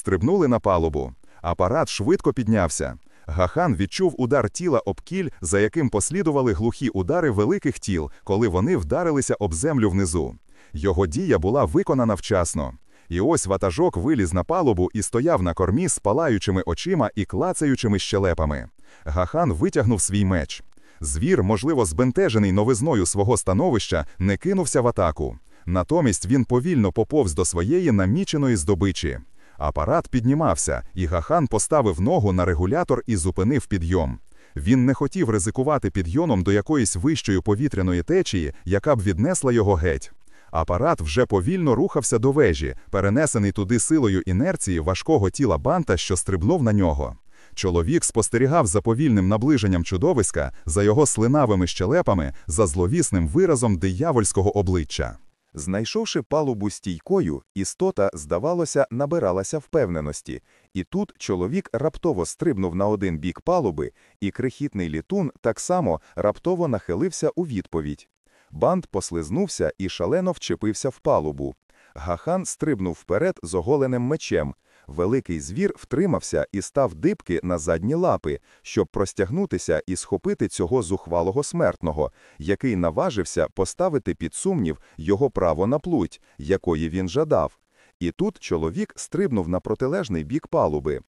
Стрибнули на палубу. Апарат швидко піднявся. Гахан відчув удар тіла об кіль, за яким послідували глухі удари великих тіл, коли вони вдарилися об землю внизу. Його дія була виконана вчасно. І ось ватажок виліз на палубу і стояв на кормі з палаючими очима і клацаючими щелепами. Гахан витягнув свій меч. Звір, можливо, збентежений новизною свого становища, не кинувся в атаку. Натомість він повільно поповз до своєї наміченої здобичі. Апарат піднімався, і Гахан поставив ногу на регулятор і зупинив підйом. Він не хотів ризикувати підйомом до якоїсь вищої повітряної течії, яка б віднесла його геть. Апарат вже повільно рухався до вежі, перенесений туди силою інерції важкого тіла банта, що стрибнув на нього. Чоловік спостерігав за повільним наближенням чудовиська, за його слинавими щелепами, за зловісним виразом диявольського обличчя. Знайшовши палубу стійкою, істота, здавалося, набиралася впевненості, і тут чоловік раптово стрибнув на один бік палуби, і крихітний літун так само раптово нахилився у відповідь. Банд послизнувся і шалено вчепився в палубу. Гахан стрибнув вперед з оголеним мечем. Великий звір втримався і став дибки на задні лапи, щоб простягнутися і схопити цього зухвалого смертного, який наважився поставити під сумнів його право на плуть, якої він жадав. І тут чоловік стрибнув на протилежний бік палуби.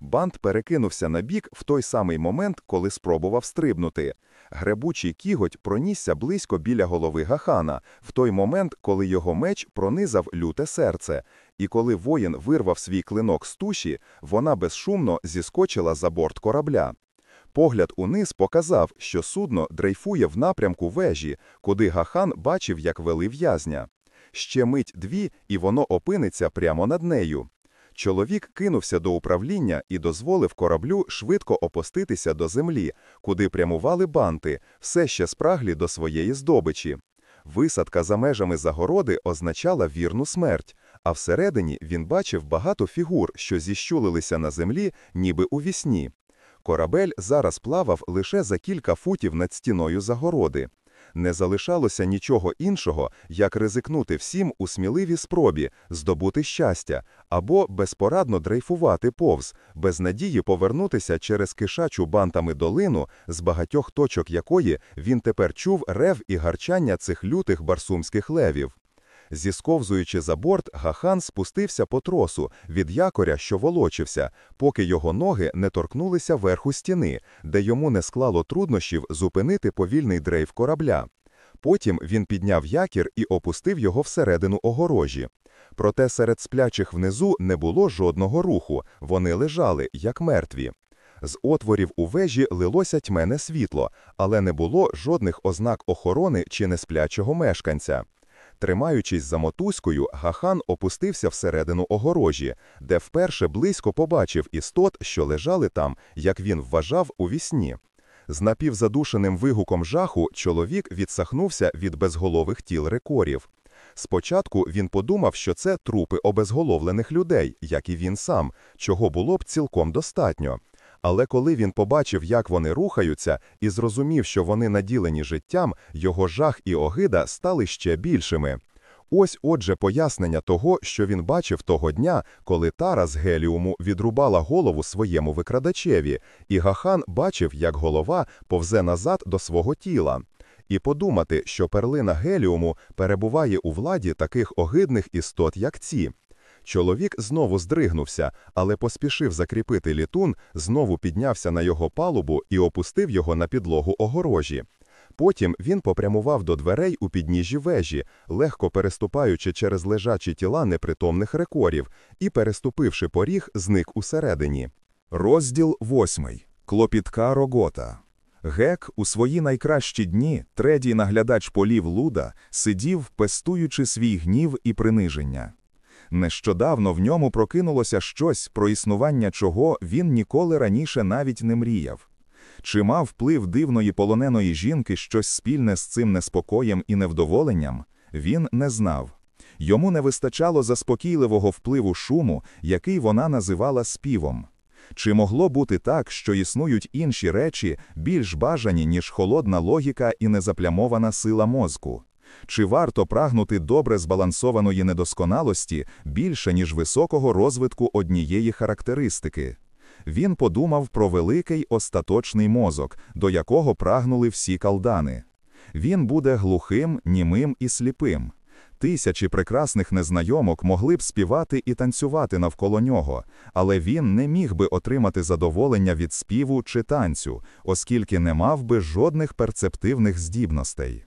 Бант перекинувся на бік в той самий момент, коли спробував стрибнути. Гребучий кіготь пронісся близько біля голови Гахана, в той момент, коли його меч пронизав люте серце, і коли воїн вирвав свій клинок з туші, вона безшумно зіскочила за борт корабля. Погляд униз показав, що судно дрейфує в напрямку вежі, куди Гахан бачив, як вели в'язня. Ще мить дві, і воно опиниться прямо над нею. Чоловік кинувся до управління і дозволив кораблю швидко опуститися до землі, куди прямували банти, все ще спраглі до своєї здобичі. Висадка за межами загороди означала вірну смерть, а всередині він бачив багато фігур, що зіщулилися на землі, ніби у вісні. Корабель зараз плавав лише за кілька футів над стіною загороди. Не залишалося нічого іншого, як ризикнути всім у сміливій спробі, здобути щастя або безпорадно дрейфувати повз, без надії повернутися через кишачу бантами долину, з багатьох точок якої він тепер чув рев і гарчання цих лютих барсумських левів. Зісковзуючи за борт, Гахан спустився по тросу від якоря, що волочився, поки його ноги не торкнулися верху стіни, де йому не склало труднощів зупинити повільний дрейф корабля. Потім він підняв якір і опустив його всередину огорожі. Проте серед сплячих внизу не було жодного руху, вони лежали, як мертві. З отворів у вежі лилося тьмене світло, але не було жодних ознак охорони чи несплячого мешканця. Тримаючись за мотузкою, Гахан опустився всередину огорожі, де вперше близько побачив істот, що лежали там, як він вважав, у вісні. З напівзадушеним вигуком жаху чоловік відсахнувся від безголових тіл рекорів. Спочатку він подумав, що це трупи обезголовлених людей, як і він сам, чого було б цілком достатньо. Але коли він побачив, як вони рухаються, і зрозумів, що вони наділені життям, його жах і огида стали ще більшими. Ось отже пояснення того, що він бачив того дня, коли Тара з Геліуму відрубала голову своєму викрадачеві, і Гахан бачив, як голова повзе назад до свого тіла. І подумати, що перлина Геліуму перебуває у владі таких огидних істот, як ці. Чоловік знову здригнувся, але поспішив закріпити літун, знову піднявся на його палубу і опустив його на підлогу огорожі. Потім він попрямував до дверей у підніжжі вежі, легко переступаючи через лежачі тіла непритомних рекорів, і, переступивши поріг, зник усередині. Розділ восьмий. Клопітка рогота. Гек у свої найкращі дні, третій наглядач полів Луда, сидів, пестуючи свій гнів і приниження. Нещодавно в ньому прокинулося щось, про існування чого він ніколи раніше навіть не мріяв. Чи мав вплив дивної полоненої жінки щось спільне з цим неспокоєм і невдоволенням, він не знав. Йому не вистачало заспокійливого впливу шуму, який вона називала співом. Чи могло бути так, що існують інші речі, більш бажані, ніж холодна логіка і незаплямована сила мозку? Чи варто прагнути добре збалансованої недосконалості більше, ніж високого розвитку однієї характеристики? Він подумав про великий остаточний мозок, до якого прагнули всі калдани. Він буде глухим, німим і сліпим. Тисячі прекрасних незнайомок могли б співати і танцювати навколо нього, але він не міг би отримати задоволення від співу чи танцю, оскільки не мав би жодних перцептивних здібностей.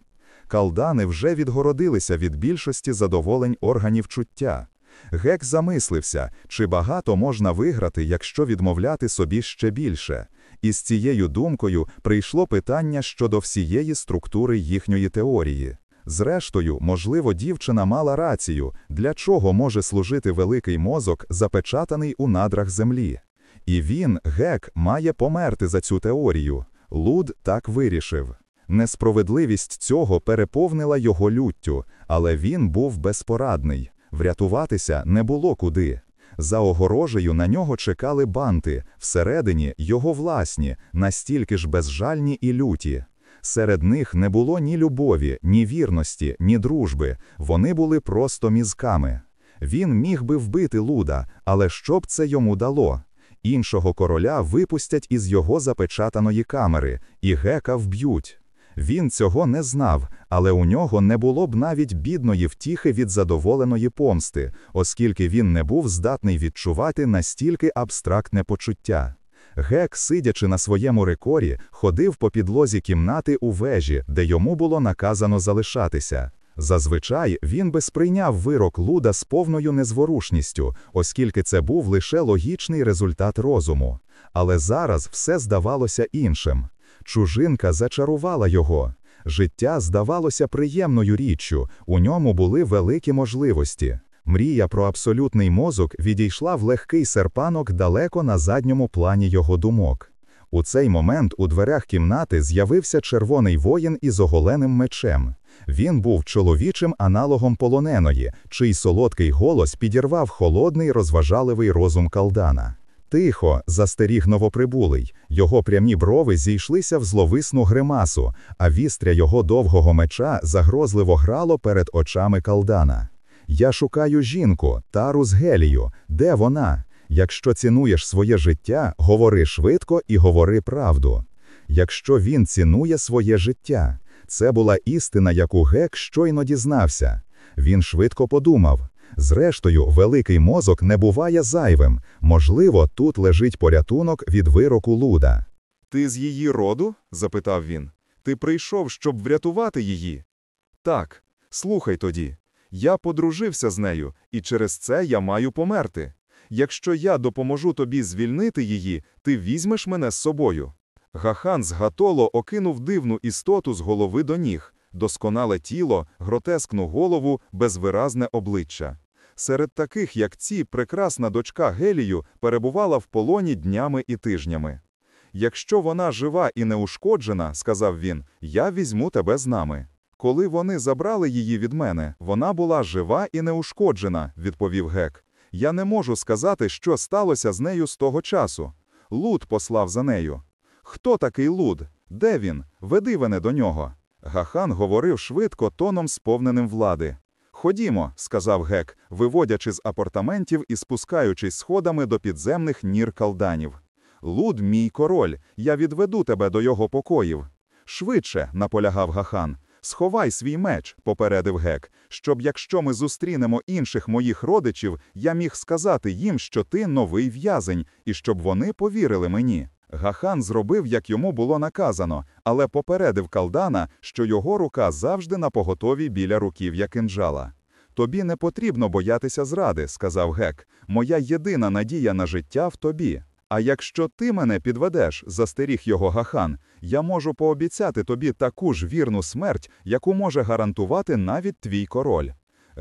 Калдани вже відгородилися від більшості задоволень органів чуття. Гек замислився, чи багато можна виграти, якщо відмовляти собі ще більше. І з цією думкою прийшло питання щодо всієї структури їхньої теорії. Зрештою, можливо, дівчина мала рацію, для чого може служити великий мозок, запечатаний у надрах землі. І він, гек, має померти за цю теорію. Луд так вирішив. Несправедливість цього переповнила його люттю, але він був безпорадний. Врятуватися не було куди. За огорожею на нього чекали банти, всередині його власні, настільки ж безжальні і люті. Серед них не було ні любові, ні вірності, ні дружби, вони були просто мізками. Він міг би вбити Луда, але що б це йому дало? Іншого короля випустять із його запечатаної камери, і гека вб'ють. Він цього не знав, але у нього не було б навіть бідної втіхи від задоволеної помсти, оскільки він не був здатний відчувати настільки абстрактне почуття. Гек, сидячи на своєму рекорі, ходив по підлозі кімнати у вежі, де йому було наказано залишатися. Зазвичай він би сприйняв вирок Луда з повною незворушністю, оскільки це був лише логічний результат розуму. Але зараз все здавалося іншим. Чужинка зачарувала його. Життя здавалося приємною річчю, у ньому були великі можливості. Мрія про абсолютний мозок відійшла в легкий серпанок далеко на задньому плані його думок. У цей момент у дверях кімнати з'явився червоний воїн із оголеним мечем. Він був чоловічим аналогом полоненої, чий солодкий голос підірвав холодний розважаливий розум калдана. Тихо, застеріг новоприбулий, його прямі брови зійшлися в зловисну гримасу, а вістря його довгого меча загрозливо грало перед очами калдана. Я шукаю жінку, тару з Гелію. Де вона? Якщо цінуєш своє життя, говори швидко і говори правду. Якщо він цінує своє життя, це була істина, яку Гек щойно дізнався. Він швидко подумав. Зрештою, великий мозок не буває зайвим. Можливо, тут лежить порятунок від вироку Луда. Ти з її роду? запитав він. Ти прийшов, щоб врятувати її? Так, слухай тоді. Я подружився з нею, і через це я маю померти. Якщо я допоможу тобі звільнити її, ти візьмеш мене з собою. Гахан з Гатоло окинув дивну істоту з голови до ніг, досконале тіло, гротескну голову, безвиразне обличчя. Серед таких, як ці, прекрасна дочка Гелію перебувала в полоні днями і тижнями. Якщо вона жива і неушкоджена, сказав він, я візьму тебе з нами. Коли вони забрали її від мене, вона була жива і неушкоджена, відповів гек. Я не можу сказати, що сталося з нею з того часу. Луд послав за нею. Хто такий Луд? Де він? Веди мене до нього. Гахан говорив швидко, тоном сповненим влади. Ходімо, сказав гек, виводячи з апартаментів і спускаючись сходами до підземних нір калданів. Луд, мій король, я відведу тебе до його покоїв. Швидше, наполягав Гахан. Сховай свій меч, попередив гек, щоб якщо ми зустрінемо інших моїх родичів, я міг сказати їм, що ти новий в'язень, і щоб вони повірили мені. Гахан зробив, як йому було наказано, але попередив калдана, що його рука завжди на поготові біля руків'я кинджала. Тобі не потрібно боятися зради, сказав гек. Моя єдина надія на життя в тобі. А якщо ти мене підведеш, застеріг його Гахан, я можу пообіцяти тобі таку ж вірну смерть, яку може гарантувати навіть твій король.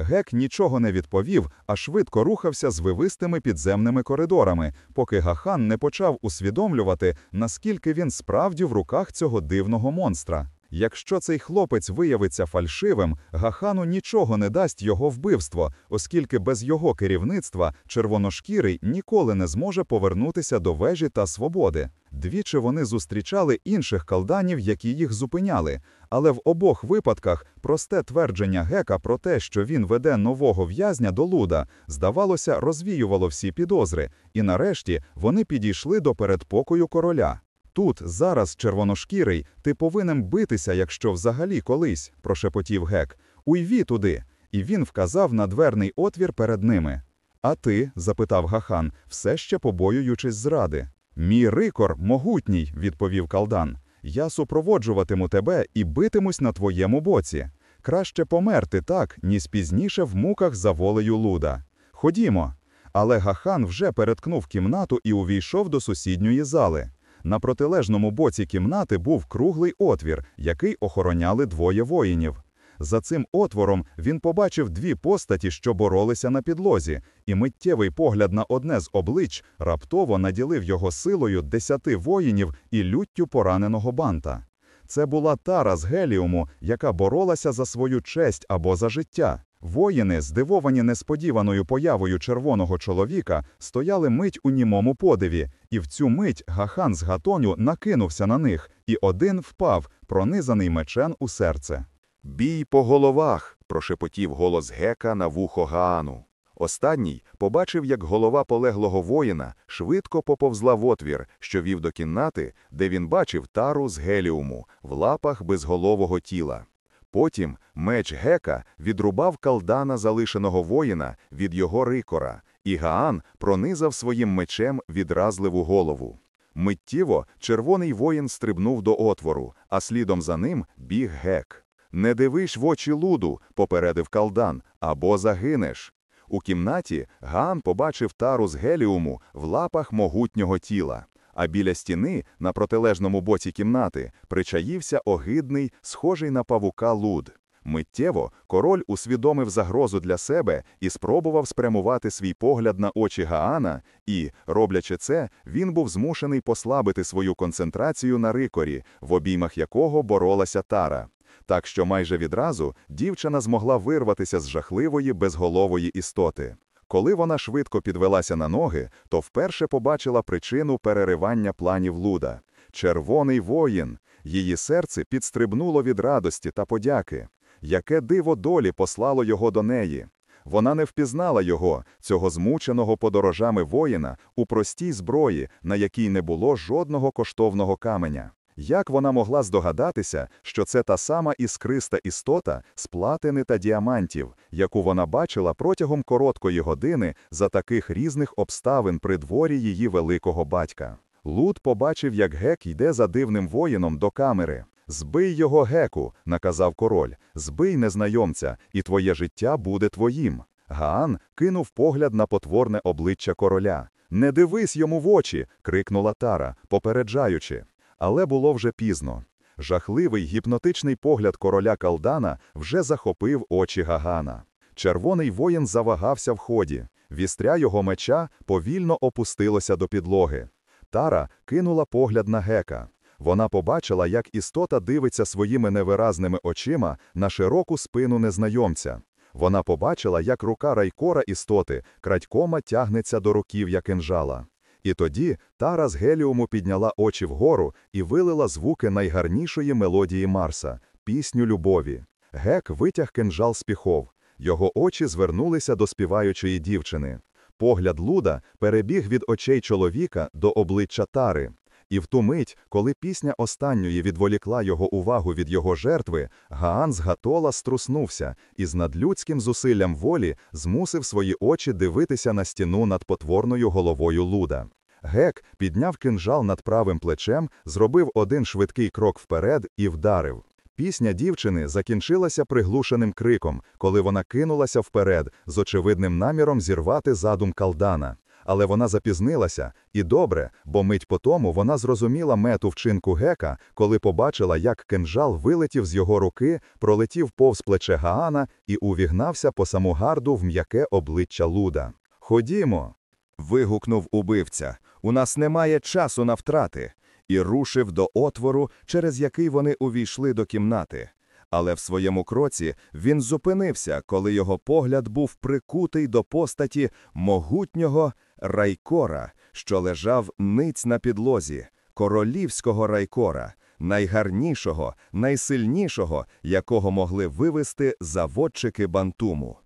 Гек нічого не відповів, а швидко рухався з вивистими підземними коридорами, поки Гахан не почав усвідомлювати, наскільки він справді в руках цього дивного монстра. Якщо цей хлопець виявиться фальшивим, Гахану нічого не дасть його вбивство, оскільки без його керівництва червоношкірий ніколи не зможе повернутися до вежі та свободи. Двічі вони зустрічали інших калданів, які їх зупиняли, але в обох випадках просте твердження Гека про те, що він веде нового в'язня до Луда, здавалося, розвіювало всі підозри, і нарешті вони підійшли до передпокою короля. Тут, зараз, червоношкірий, ти повинен битися, якщо взагалі колись, прошепотів гек. Уйві туди. І він вказав на дверний отвір перед ними. А ти, запитав Гахан, все ще побоюючись зради. Мій рикор могутній, відповів калдан. Я супроводжуватиму тебе і битимусь на твоєму боці. Краще померти так, ніж пізніше в муках за волею луда. Ходімо. Але Гахан вже переткнув кімнату і увійшов до сусідньої зали. На протилежному боці кімнати був круглий отвір, який охороняли двоє воїнів. За цим отвором він побачив дві постаті, що боролися на підлозі, і миттєвий погляд на одне з облич раптово наділив його силою десяти воїнів і люттю пораненого банта. Це була тара з Геліуму, яка боролася за свою честь або за життя. Воїни, здивовані несподіваною появою червоного чоловіка, стояли мить у німому подиві, і в цю мить Гахан з Гатоню накинувся на них, і один впав, пронизаний мечем у серце. Бій по головах, прошепотів голос гека на вухо Гаану. Останній побачив, як голова полеглого воїна швидко поповзла в отвір, що вів до кімнати, де він бачив тару з геліуму в лапах безголового тіла. Потім меч гека відрубав калдана залишеного воїна від його рикора, і Гаан пронизав своїм мечем відразливу голову. Миттєво червоний воїн стрибнув до отвору, а слідом за ним біг гек. Не дивиш в очі луду, попередив калдан, або загинеш. У кімнаті Гаан побачив тару з геліуму в лапах могутнього тіла, а біля стіни, на протилежному боці кімнати, причаївся огидний, схожий на павука луд. Миттєво король усвідомив загрозу для себе і спробував спрямувати свій погляд на очі Гаана, і, роблячи це, він був змушений послабити свою концентрацію на рикорі, в обіймах якого боролася тара. Так що майже відразу дівчина змогла вирватися з жахливої безголової істоти. Коли вона швидко підвелася на ноги, то вперше побачила причину переривання планів Луда. Червоний воїн. Її серце підстрибнуло від радості та подяки. Яке диво долі послало його до неї. Вона не впізнала його, цього змученого подорожами воїна, у простій зброї, на якій не було жодного коштовного каменя. Як вона могла здогадатися, що це та сама іскриста істота з платини та діамантів, яку вона бачила протягом короткої години за таких різних обставин при дворі її великого батька? Лут побачив, як гек йде за дивним воїном до камери. Збий його геку, наказав король, збий незнайомця, і твоє життя буде твоїм. Гаан кинув погляд на потворне обличчя короля. Не дивись йому в очі, крикнула Тара, попереджаючи. Але було вже пізно. Жахливий гіпнотичний погляд короля Калдана вже захопив очі Гагана. Червоний воїн завагався в ході. Вістря його меча повільно опустилося до підлоги. Тара кинула погляд на гека. Вона побачила, як істота дивиться своїми невиразними очима на широку спину незнайомця. Вона побачила, як рука райкора істоти крадькома тягнеться до руків'я кинжала. І тоді Тара з геліуму підняла очі вгору і вилила звуки найгарнішої мелодії Марса пісню любові. Гек витяг кинжал з піхов. Його очі звернулися до співаючої дівчини. Погляд Луда перебіг від очей чоловіка до обличчя Тари. І в ту мить, коли пісня останньої відволікла його увагу від його жертви, Гаан з Гатола струснувся і з надлюдським зусиллям волі змусив свої очі дивитися на стіну над потворною головою Луда. Гек підняв кинжал над правим плечем, зробив один швидкий крок вперед і вдарив. Пісня дівчини закінчилася приглушеним криком, коли вона кинулася вперед з очевидним наміром зірвати задум калдана. Але вона запізнилася, і добре, бо мить по тому вона зрозуміла мету вчинку гека, коли побачила, як кинжал вилетів з його руки, пролетів повз плече Гаана і увігнався по саму гарду в м'яке обличчя Луда. Ходімо. Вигукнув убивця. У нас немає часу на втрати. і рушив до отвору, через який вони увійшли до кімнати. Але в своєму кроці він зупинився, коли його погляд був прикутий до постаті могутнього райкора, що лежав ниць на підлозі, королівського райкора, найгарнішого, найсильнішого, якого могли вивести заводчики Бантуму.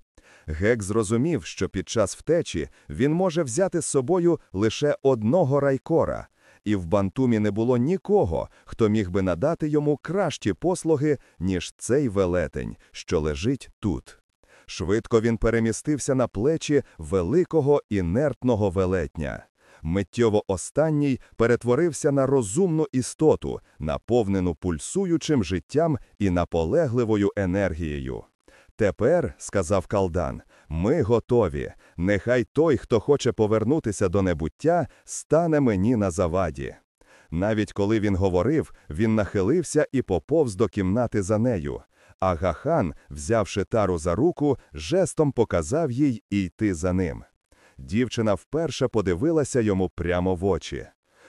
Гек зрозумів, що під час втечі він може взяти з собою лише одного райкора, і в Бантумі не було нікого, хто міг би надати йому кращі послуги, ніж цей велетень, що лежить тут. Швидко він перемістився на плечі великого інертного велетня. Миттєво останній перетворився на розумну істоту, наповнену пульсуючим життям і наполегливою енергією. Тепер, сказав Калдан, ми готові. Нехай той, хто хоче повернутися до небуття, стане мені на заваді. Навіть коли він говорив, він нахилився і поповз до кімнати за нею. А Гахан, взявши тару за руку, жестом показав їй йти за ним. Дівчина вперше подивилася йому прямо в очі.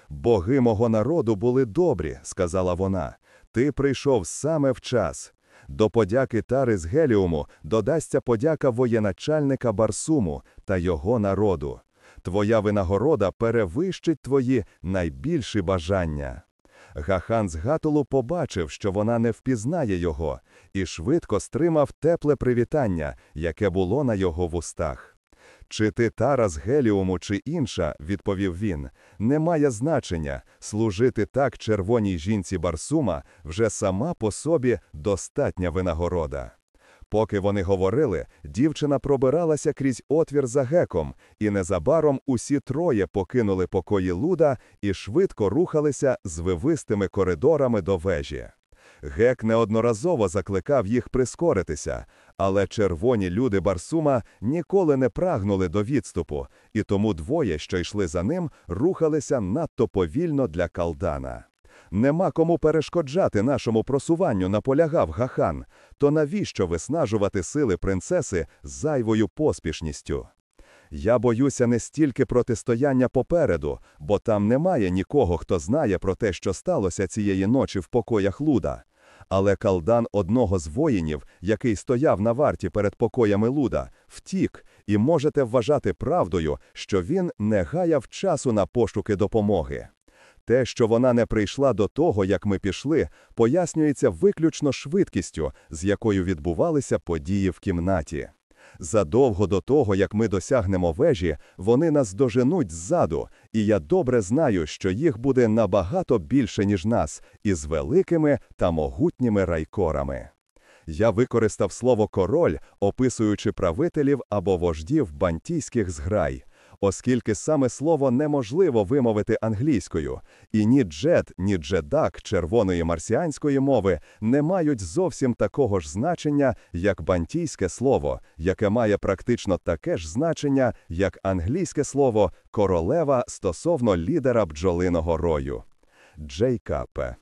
Боги мого народу були добрі, сказала вона. Ти прийшов саме в час. До подяки тари з Геліуму додасться подяка воєначальника Барсуму та його народу. Твоя винагорода перевищить твої найбільші бажання. Гахан з Гатулу побачив, що вона не впізнає його, і швидко стримав тепле привітання, яке було на його вустах. Чи ти тара з Геліуму, чи інша, відповів він, не має значення служити так червоній жінці Барсума вже сама по собі достатня винагорода. Поки вони говорили, дівчина пробиралася крізь отвір за геком, і незабаром усі троє покинули покої луда і швидко рухалися звивистими коридорами до вежі. Гек неодноразово закликав їх прискоритися, але червоні люди Барсума ніколи не прагнули до відступу, і тому двоє, що йшли за ним, рухалися надто повільно для калдана. Нема кому перешкоджати нашому просуванню, наполягав Гахан, то навіщо виснажувати сили принцеси зайвою поспішністю? Я боюся не стільки протистояння попереду, бо там немає нікого, хто знає про те, що сталося цієї ночі в покоях Луда. Але калдан одного з воїнів, який стояв на варті перед покоями Луда, втік, і можете вважати правдою, що він не гаяв часу на пошуки допомоги. Те, що вона не прийшла до того, як ми пішли, пояснюється виключно швидкістю, з якою відбувалися події в кімнаті. Задовго до того, як ми досягнемо вежі, вони нас доженуть ззаду, і я добре знаю, що їх буде набагато більше, ніж нас, із великими та могутніми райкорами. Я використав слово король, описуючи правителів або вождів бантійських зграй оскільки саме слово неможливо вимовити англійською, і ні джет, ні джедак червоної марсіанської мови не мають зовсім такого ж значення, як бантійське слово, яке має практично таке ж значення, як англійське слово королева стосовно лідера бджолиного рою. Джей Капе.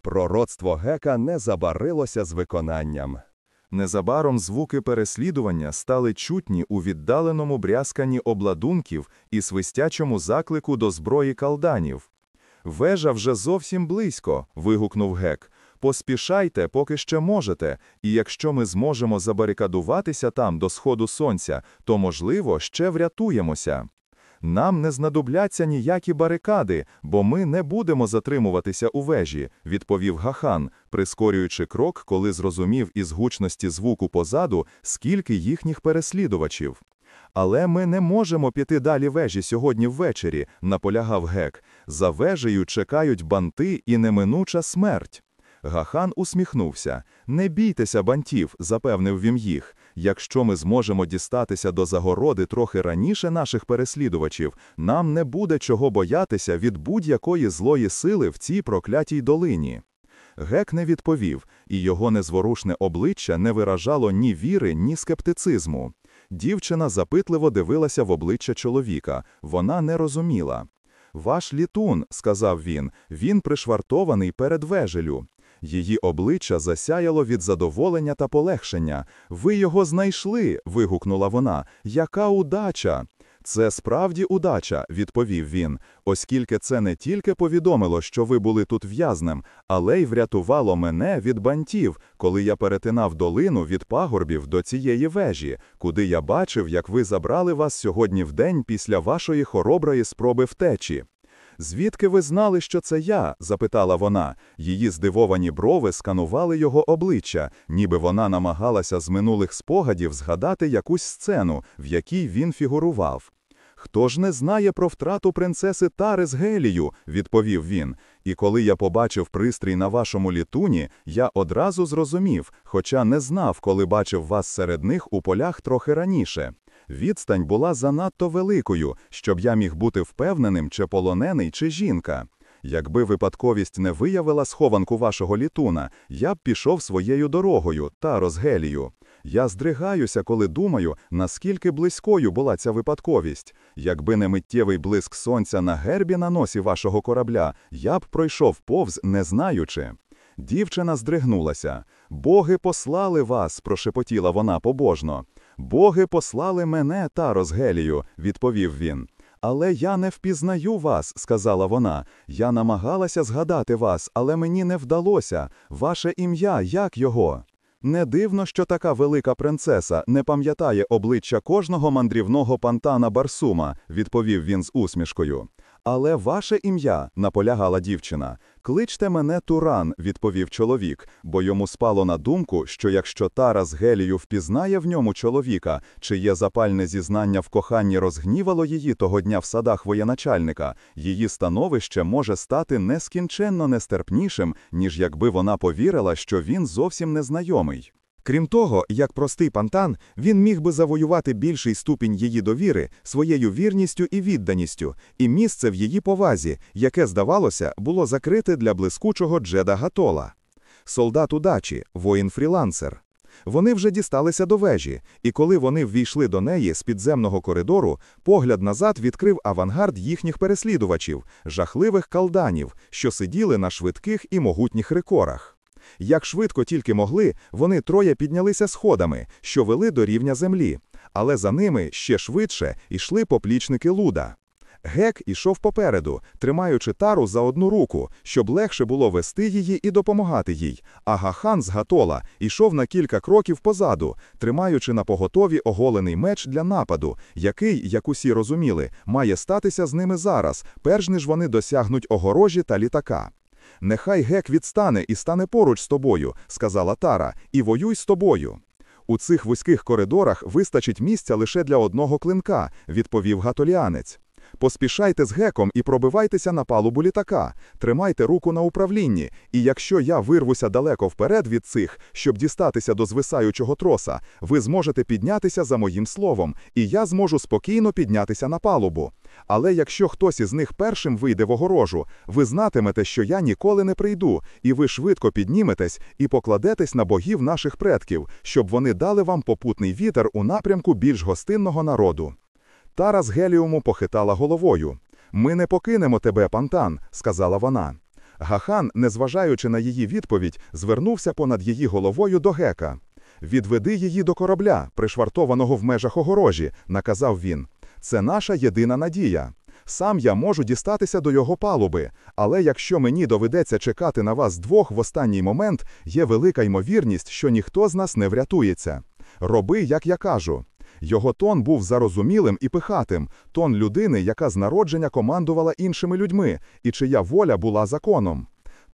Пророцтво Гека не забарилося з виконанням. Незабаром звуки переслідування стали чутні у віддаленому брязканні обладунків і свистячому заклику до зброї калданів. Вежа вже зовсім близько. вигукнув гек. Поспішайте, поки ще можете, і якщо ми зможемо забарикадуватися там до сходу сонця, то, можливо, ще врятуємося. Нам не знадобляться ніякі барикади, бо ми не будемо затримуватися у вежі, відповів Гахан, прискорюючи крок, коли зрозумів із гучності звуку позаду, скільки їхніх переслідувачів. Але ми не можемо піти далі вежі сьогодні ввечері, наполягав гек. За вежею чекають банти і неминуча смерть. Гахан усміхнувся. Не бійтеся бантів, запевнив він їх. Якщо ми зможемо дістатися до загороди трохи раніше наших переслідувачів, нам не буде чого боятися від будь-якої злої сили в цій проклятій долині. Гек не відповів, і його незворушне обличчя не виражало ні віри, ні скептицизму. Дівчина запитливо дивилася в обличчя чоловіка, вона не розуміла. Ваш літун, сказав він, він пришвартований перед вежелю. Її обличчя засяяло від задоволення та полегшення. Ви його знайшли. вигукнула вона. Яка удача! Це справді удача, відповів він, оскільки це не тільки повідомило, що ви були тут в'язнем, але й врятувало мене від бантів, коли я перетинав долину від пагорбів до цієї вежі, куди я бачив, як ви забрали вас сьогодні в день після вашої хороброї спроби втечі. Звідки ви знали, що це я? запитала вона. Її здивовані брови сканували його обличчя, ніби вона намагалася з минулих спогадів згадати якусь сцену, в якій він фігурував. Хто ж не знає про втрату принцеси Тари з Гелію, відповів він. І коли я побачив пристрій на вашому літуні, я одразу зрозумів, хоча не знав, коли бачив вас серед них у полях трохи раніше. Відстань була занадто великою, щоб я міг бути впевненим, чи полонений, чи жінка. Якби випадковість не виявила схованку вашого літуна, я б пішов своєю дорогою та розгелію. Я здригаюся, коли думаю, наскільки близькою була ця випадковість. Якби не миттєвий блиск сонця на гербі на носі вашого корабля, я б пройшов повз, не знаючи. Дівчина здригнулася. Боги послали вас, прошепотіла вона побожно. Боги послали мене та розгелію, відповів він. Але я не впізнаю вас, сказала вона. Я намагалася згадати вас, але мені не вдалося. Ваше ім'я, як його? Не дивно, що така велика принцеса не пам'ятає обличчя кожного мандрівного пантана Барсума, відповів він з усмішкою. Але ваше ім'я, наполягала дівчина. Кличте мене Туран, відповів чоловік, бо йому спало на думку, що якщо Тара з Гелію впізнає в ньому чоловіка, чиє запальне зізнання в коханні розгнівало її того дня в садах воєначальника, її становище може стати нескінченно нестерпнішим, ніж якби вона повірила, що він зовсім незнайомий. Крім того, як простий пантан, він міг би завоювати більший ступінь її довіри своєю вірністю і відданістю, і місце в її повазі, яке, здавалося, було закрите для блискучого Джеда Гатола. Солдат удачі, воїн-фрілансер. Вони вже дісталися до вежі, і коли вони ввійшли до неї з підземного коридору, погляд назад відкрив авангард їхніх переслідувачів, жахливих калданів, що сиділи на швидких і могутніх рекорах. Як швидко тільки могли, вони троє піднялися сходами, що вели до рівня землі, але за ними ще швидше йшли поплічники луда. Гек ішов попереду, тримаючи тару за одну руку, щоб легше було вести її і допомагати їй. А Гахан з Гатола йшов на кілька кроків позаду, тримаючи на поготові оголений меч для нападу, який, як усі розуміли, має статися з ними зараз, перш ніж вони досягнуть огорожі та літака. Нехай гек відстане і стане поруч з тобою, сказала Тара, і воюй з тобою. У цих вузьких коридорах вистачить місця лише для одного клинка, відповів гатоліанець. Поспішайте з геком і пробивайтеся на палубу літака, тримайте руку на управлінні, і якщо я вирвуся далеко вперед від цих, щоб дістатися до звисаючого троса, ви зможете піднятися за моїм словом, і я зможу спокійно піднятися на палубу. Але якщо хтось із них першим вийде в огорожу, ви знатимете, що я ніколи не прийду, і ви швидко підніметесь і покладетесь на богів наших предків, щоб вони дали вам попутний вітер у напрямку більш гостинного народу. Тара з Геліуму похитала головою. Ми не покинемо тебе, пантан, сказала вона. Гахан, незважаючи на її відповідь, звернувся понад її головою до гека. Відведи її до корабля, пришвартованого в межах огорожі, наказав він. Це наша єдина надія. Сам я можу дістатися до його палуби, але якщо мені доведеться чекати на вас двох в останній момент, є велика ймовірність, що ніхто з нас не врятується. Роби, як я кажу. Його тон був зарозумілим і пихатим, тон людини, яка з народження командувала іншими людьми, і чия воля була законом.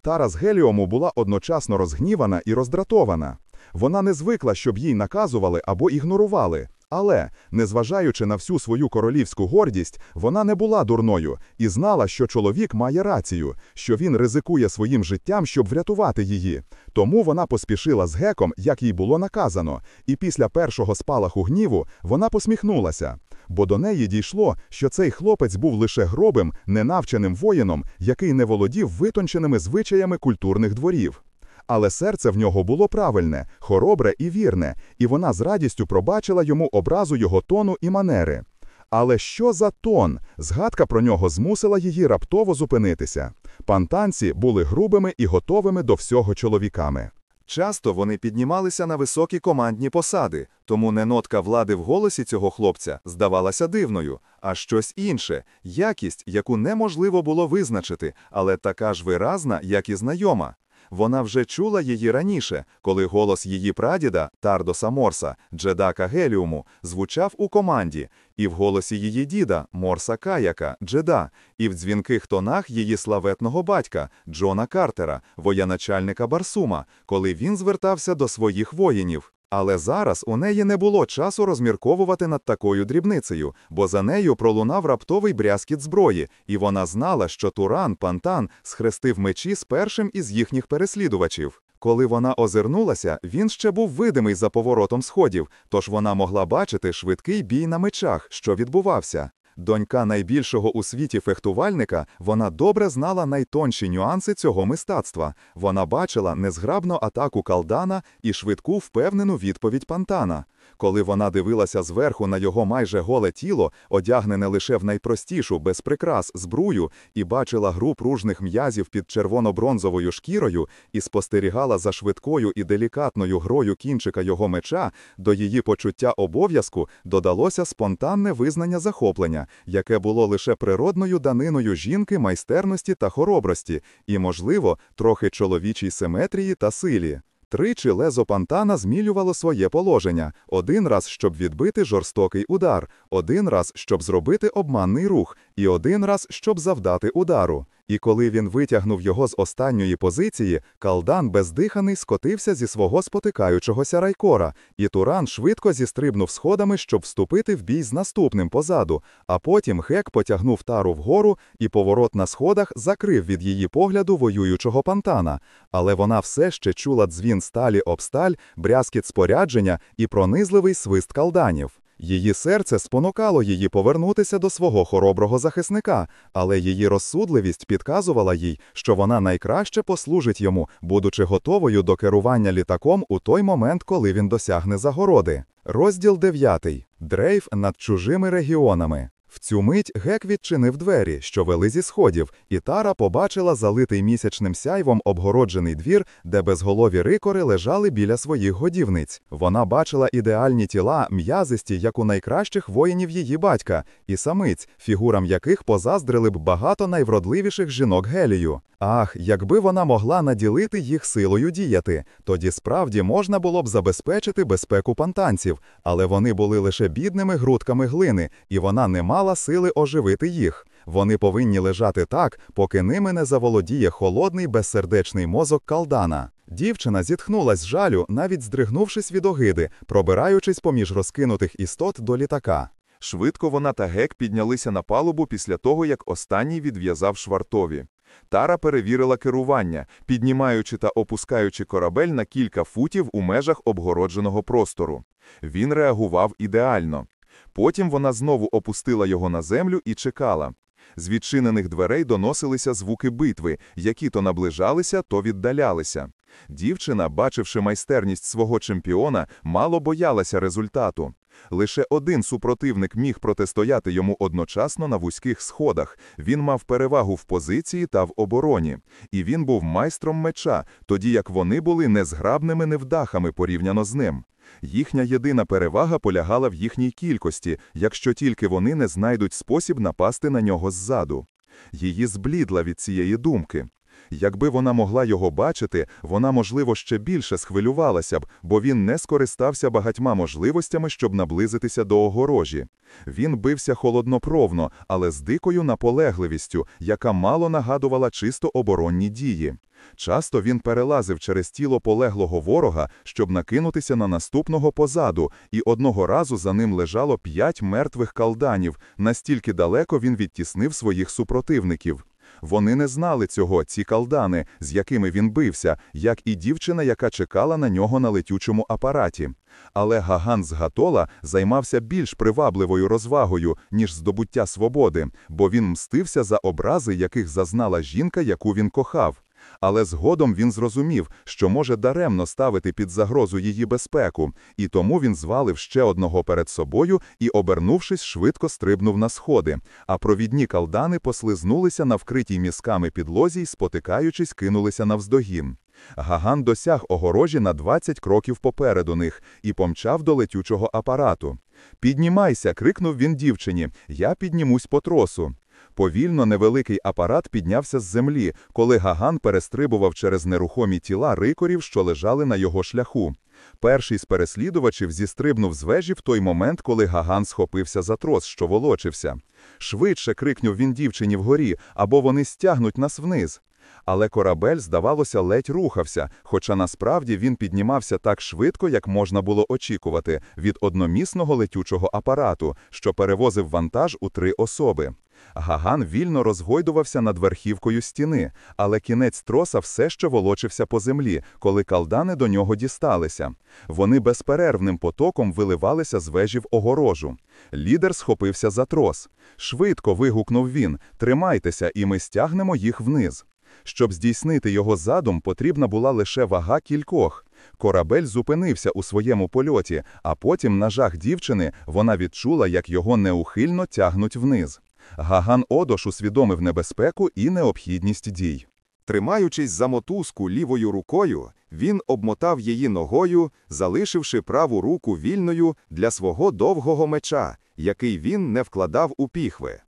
Тара з Геліому була одночасно розгнівана і роздратована. Вона не звикла, щоб їй наказували або ігнорували. Але, незважаючи на всю свою королівську гордість, вона не була дурною і знала, що чоловік має рацію, що він ризикує своїм життям, щоб врятувати її. Тому вона поспішила з геком, як їй було наказано, і після першого спалаху гніву вона посміхнулася. Бо до неї дійшло, що цей хлопець був лише гробим, ненавченим воїном, який не володів витонченими звичаями культурних дворів. Але серце в нього було правильне, хоробре і вірне, і вона з радістю пробачила йому образу його тону і манери. Але що за тон? Згадка про нього змусила її раптово зупинитися. Пантанці були грубими і готовими до всього чоловіками. Часто вони піднімалися на високі командні посади, тому не нотка влади в голосі цього хлопця здавалася дивною, а щось інше якість, яку неможливо було визначити, але така ж виразна, як і знайома. Вона вже чула її раніше, коли голос її прадіда Тардоса Морса, Джедака Геліуму, звучав у команді, і в голосі її діда Морса Каяка, Джеда, і в дзвінких тонах її славетного батька Джона Картера, воєначальника Барсума, коли він звертався до своїх воїнів. Але зараз у неї не було часу розмірковувати над такою дрібницею, бо за нею пролунав раптовий брязкіт зброї, і вона знала, що Туран Пантан схрестив мечі з першим із їхніх переслідувачів. Коли вона озирнулася, він ще був видимий за поворотом сходів, тож вона могла бачити швидкий бій на мечах, що відбувався. Донька найбільшого у світі фехтувальника, вона добре знала найтонші нюанси цього мистецтва. Вона бачила незграбну атаку калдана і швидку впевнену відповідь пантана. Коли вона дивилася зверху на його майже голе тіло, одягнене лише в найпростішу, без прикрас, збрую, і бачила гру пружних м'язів під червоно-бронзовою шкірою, і спостерігала за швидкою і делікатною грою кінчика його меча, до її почуття обов'язку додалося спонтанне визнання захоплення, яке було лише природною даниною жінки, майстерності та хоробрості, і, можливо, трохи чоловічій симетрії та силі. Тричі лезо пантана змілювало своє положення: один раз, щоб відбити жорстокий удар, один раз, щоб зробити обманний рух, і один раз, щоб завдати удару. І коли він витягнув його з останньої позиції, калдан бездиханий скотився зі свого спотикаючогося райкора, і Туран швидко зістрибнув сходами, щоб вступити в бій з наступним позаду. А потім Хек потягнув тару вгору, і поворот на сходах закрив від її погляду воюючого пантана. Але вона все ще чула дзвін сталі об сталь, брязкіт спорядження і пронизливий свист калданів. Її серце спонукало її повернутися до свого хороброго захисника, але її розсудливість підказувала їй, що вона найкраще послужить йому, будучи готовою до керування літаком у той момент, коли він досягне загороди. Розділ 9. Дрейф над чужими регіонами. В цю мить Гек відчинив двері, що вели зі сходів, і Тара побачила залитий місячним сяйвом обгороджений двір, де безголові рикори лежали біля своїх годівниць. Вона бачила ідеальні тіла, м'язисті, як у найкращих воїнів її батька, і самиць, фігурам яких позаздрили б багато найвродливіших жінок Гелію. Ах, якби вона могла наділити їх силою діяти, тоді справді можна було б забезпечити безпеку пантанців, але вони були лише бідними грудками глини, і вона не мала сили оживити їх. Вони повинні лежати так, поки ними не заволодіє холодний безсердечний мозок калдана. Дівчина зітхнула з жалю, навіть здригнувшись від огиди, пробираючись поміж розкинутих істот до літака. Швидко вона та гек піднялися на палубу після того, як останній відв'язав швартові. Тара перевірила керування, піднімаючи та опускаючи корабель на кілька футів у межах обгородженого простору. Він реагував ідеально. Потім вона знову опустила його на землю і чекала. З відчинених дверей доносилися звуки битви, які то наближалися, то віддалялися. Дівчина, бачивши майстерність свого чемпіона, мало боялася результату. Лише один супротивник міг протистояти йому одночасно на вузьких сходах. Він мав перевагу в позиції та в обороні. І він був майстром меча, тоді як вони були незграбними невдахами порівняно з ним. Їхня єдина перевага полягала в їхній кількості, якщо тільки вони не знайдуть спосіб напасти на нього ззаду. Її зблідла від цієї думки. Якби вона могла його бачити, вона, можливо, ще більше схвилювалася б, бо він не скористався багатьма можливостями, щоб наблизитися до огорожі. Він бився холоднопровно, але з дикою наполегливістю, яка мало нагадувала чисто оборонні дії. Часто він перелазив через тіло полеглого ворога, щоб накинутися на наступного позаду, і одного разу за ним лежало п'ять мертвих калданів, настільки далеко він відтіснив своїх супротивників. Вони не знали цього, ці калдани, з якими він бився, як і дівчина, яка чекала на нього на летючому апараті. Але Гаган з Гатола займався більш привабливою розвагою, ніж здобуття свободи, бо він мстився за образи, яких зазнала жінка, яку він кохав. Але згодом він зрозумів, що може даремно ставити під загрозу її безпеку, і тому він звалив ще одного перед собою і, обернувшись, швидко стрибнув на сходи, а провідні калдани послизнулися на вкритій мізками підлозі й, спотикаючись, кинулися навздогін. Гаган досяг огорожі на 20 кроків попереду них і помчав до летючого апарату. «Піднімайся!» – крикнув він дівчині. «Я піднімусь по тросу». Повільно невеликий апарат піднявся з землі, коли Гаган перестрибував через нерухомі тіла рикорів, що лежали на його шляху. Перший з переслідувачів зістрибнув з вежі в той момент, коли Гаган схопився за трос, що волочився. «Швидше!» – крикнув він дівчині вгорі, або вони стягнуть нас вниз. Але корабель, здавалося, ледь рухався, хоча насправді він піднімався так швидко, як можна було очікувати, від одномісного летючого апарату, що перевозив вантаж у три особи. Гаган вільно розгойдувався над верхівкою стіни, але кінець троса все ще волочився по землі, коли калдани до нього дісталися. Вони безперервним потоком виливалися з вежі в огорожу. Лідер схопився за трос. Швидко вигукнув він: Тримайтеся, і ми стягнемо їх вниз. Щоб здійснити його задум, потрібна була лише вага кількох. Корабель зупинився у своєму польоті, а потім, на жах дівчини, вона відчула, як його неухильно тягнуть вниз. Гаган Одош усвідомив небезпеку і необхідність дій. Тримаючись за мотузку лівою рукою, він обмотав її ногою, залишивши праву руку вільною для свого довгого меча, який він не вкладав у піхви.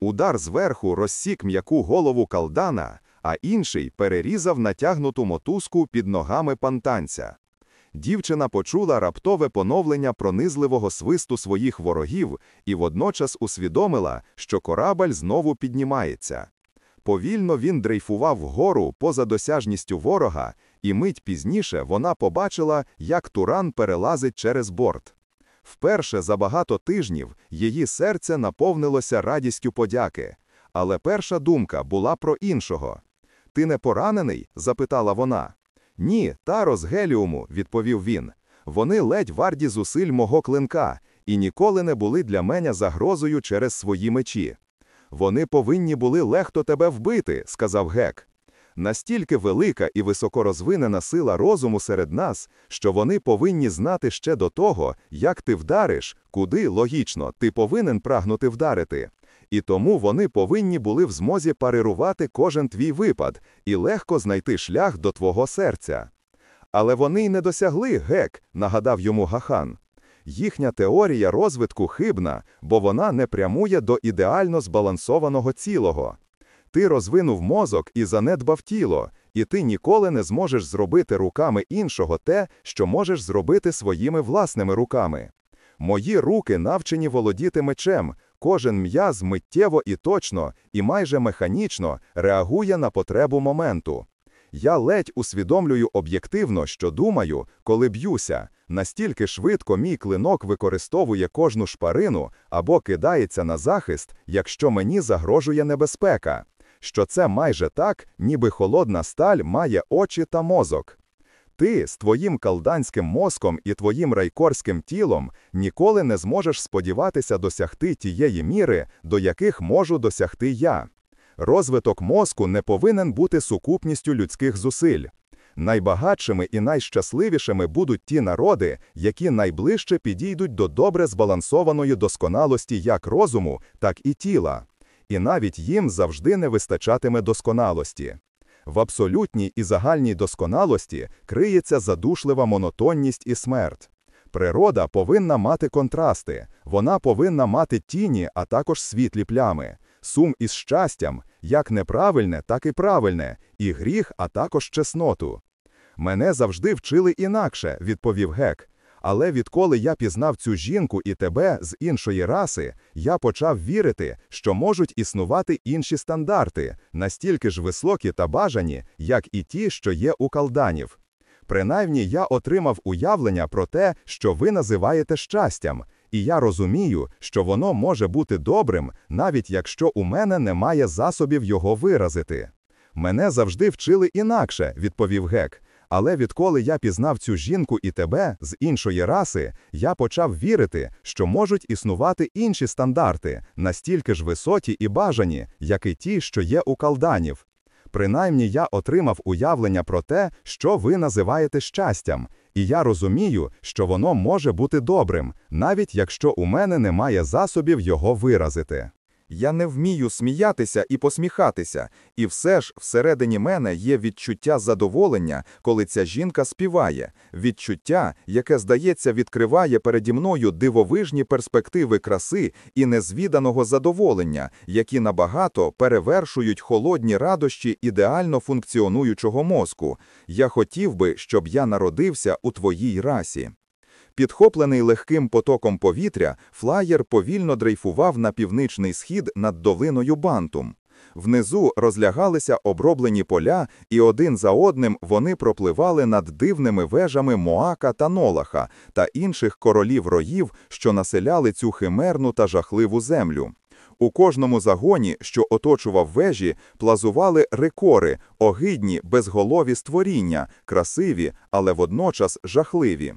Удар зверху розсік м'яку голову калдана, а інший перерізав натягнуту мотузку під ногами пантанця. Дівчина почула раптове поновлення пронизливого свисту своїх ворогів і водночас усвідомила, що корабель знову піднімається. Повільно він дрейфував вгору поза досяжністю ворога, і мить пізніше вона побачила, як Туран перелазить через борт. Вперше за багато тижнів її серце наповнилося радістю подяки, але перша думка була про іншого. Ти не поранений? запитала вона. Ні, таро з геліуму, відповів він. Вони ледь варді зусиль мого клинка і ніколи не були для мене загрозою через свої мечі. Вони повинні були легко тебе вбити, сказав гек. Настільки велика і високорозвинена сила розуму серед нас, що вони повинні знати ще до того, як ти вдариш, куди логічно ти повинен прагнути вдарити. І тому вони повинні були в змозі парирувати кожен твій випад і легко знайти шлях до твого серця. Але вони й не досягли гек, нагадав йому Гахан. Їхня теорія розвитку хибна, бо вона не прямує до ідеально збалансованого цілого. Ти розвинув мозок і занедбав тіло, і ти ніколи не зможеш зробити руками іншого те, що можеш зробити своїми власними руками. Мої руки навчені володіти мечем, кожен м'яз миттєво і точно, і майже механічно реагує на потребу моменту. Я ледь усвідомлюю об'єктивно, що думаю, коли б'юся, настільки швидко мій клинок використовує кожну шпарину або кидається на захист, якщо мені загрожує небезпека, що це майже так, ніби холодна сталь має очі та мозок. Ти з твоїм калданським мозком і твоїм райкорським тілом ніколи не зможеш сподіватися досягти тієї міри, до яких можу досягти я. Розвиток мозку не повинен бути сукупністю людських зусиль. Найбагатшими і найщасливішими будуть ті народи, які найближче підійдуть до добре збалансованої досконалості як розуму, так і тіла. І навіть їм завжди не вистачатиме досконалості. В абсолютній і загальній досконалості криється задушлива монотонність і смерть. Природа повинна мати контрасти, вона повинна мати тіні, а також світлі плями, сум із щастям, як неправильне, так і правильне, і гріх, а також чесноту. Мене завжди вчили інакше, відповів гек. Але відколи я пізнав цю жінку і тебе з іншої раси, я почав вірити, що можуть існувати інші стандарти, настільки ж високі та бажані, як і ті, що є у калданів. Принаймні я отримав уявлення про те, що ви називаєте щастям, і я розумію, що воно може бути добрим, навіть якщо у мене немає засобів його виразити. Мене завжди вчили інакше, відповів гек. Але відколи я пізнав цю жінку і тебе з іншої раси, я почав вірити, що можуть існувати інші стандарти, настільки ж високі і бажані, як і ті, що є у калданів. Принаймні я отримав уявлення про те, що ви називаєте щастям, і я розумію, що воно може бути добрим, навіть якщо у мене немає засобів його виразити. Я не вмію сміятися і посміхатися, і все ж всередині мене є відчуття задоволення, коли ця жінка співає, відчуття, яке, здається, відкриває переді мною дивовижні перспективи краси і незвіданого задоволення, які набагато перевершують холодні радощі ідеально функціонуючого мозку. Я хотів би, щоб я народився у твоїй расі. Підхоплений легким потоком повітря, флаєр повільно дрейфував на північний схід над долиною Бантум. Внизу розлягалися оброблені поля, і один за одним вони пропливали над дивними вежами Моака та Нолаха та інших королів роїв, що населяли цю химерну та жахливу землю. У кожному загоні, що оточував вежі, плазували рекори, огидні, безголові створіння, красиві, але водночас жахливі.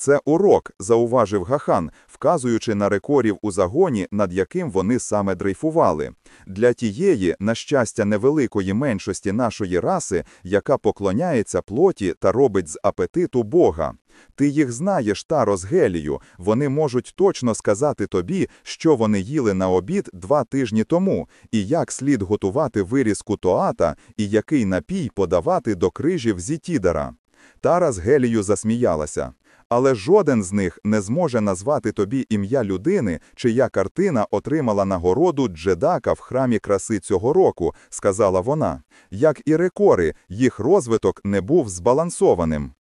Це урок, зауважив Гахан, вказуючи на рекорів у загоні, над яким вони саме дрейфували. Для тієї, на щастя, невеликої меншості нашої раси, яка поклоняється плоті та робить з апетиту Бога. Ти їх знаєш, Таро з Гелію, вони можуть точно сказати тобі, що вони їли на обід два тижні тому, і як слід готувати вирізку тоата, і який напій подавати до крижів Зітідара. Тара з Гелію засміялася. Але жоден з них не зможе назвати тобі ім'я людини, чия картина отримала нагороду Джедака в храмі краси цього року, сказала вона. Як і рекори, їх розвиток не був збалансованим.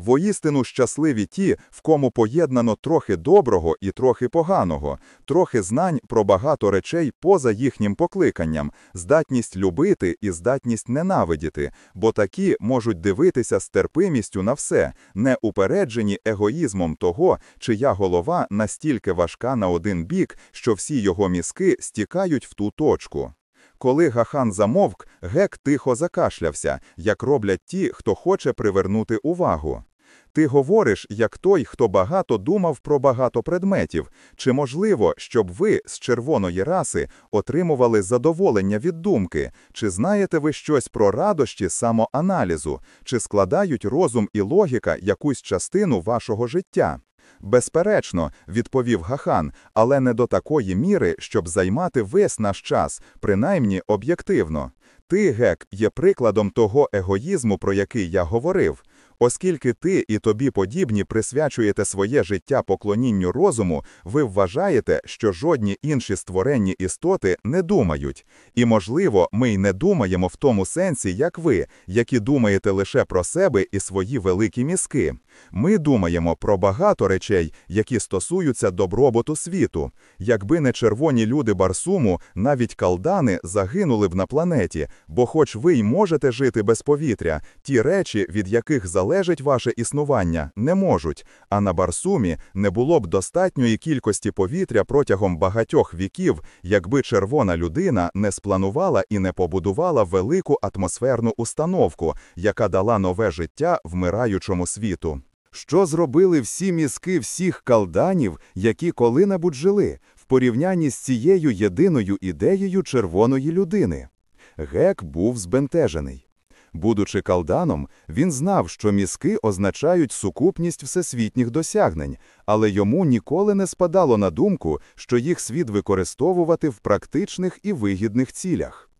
Воістину щасливі ті, в кому поєднано трохи доброго і трохи поганого, трохи знань про багато речей поза їхнім покликанням, здатність любити і здатність ненавидіти, бо такі можуть дивитися з терпимістю на все, не упереджені егоїзмом того, чия голова настільки важка на один бік, що всі його мізки стікають в ту точку. Коли Гахан замовк, гек тихо закашлявся, як роблять ті, хто хоче привернути увагу. Ти говориш, як той, хто багато думав про багато предметів. Чи можливо, щоб ви з червоної раси отримували задоволення від думки? Чи знаєте ви щось про радощі самоаналізу? Чи складають розум і логіка якусь частину вашого життя? Безперечно, відповів Гахан, але не до такої міри, щоб займати весь наш час, принаймні об'єктивно. Ти, гек, є прикладом того егоїзму, про який я говорив. Оскільки ти і тобі подібні присвячуєте своє життя поклонінню розуму, ви вважаєте, що жодні інші створенні істоти не думають. І, можливо, ми й не думаємо в тому сенсі, як ви, які думаєте лише про себе і свої великі мізки. Ми думаємо про багато речей, які стосуються добробуту світу. Якби не червоні люди Барсуму, навіть калдани загинули б на планеті, бо, хоч ви й можете жити без повітря, ті речі, від яких залежить ваше існування, не можуть. А на Барсумі не було б достатньої кількості повітря протягом багатьох віків, якби червона людина не спланувала і не побудувала велику атмосферну установку, яка дала нове життя вмираючому світу. Що зробили всі мізки всіх калданів, які коли-небудь жили, в порівнянні з цією єдиною ідеєю червоної людини? Гек був збентежений. Будучи калданом, він знав, що мізки означають сукупність всесвітніх досягнень, але йому ніколи не спадало на думку, що їх слід використовувати в практичних і вигідних цілях.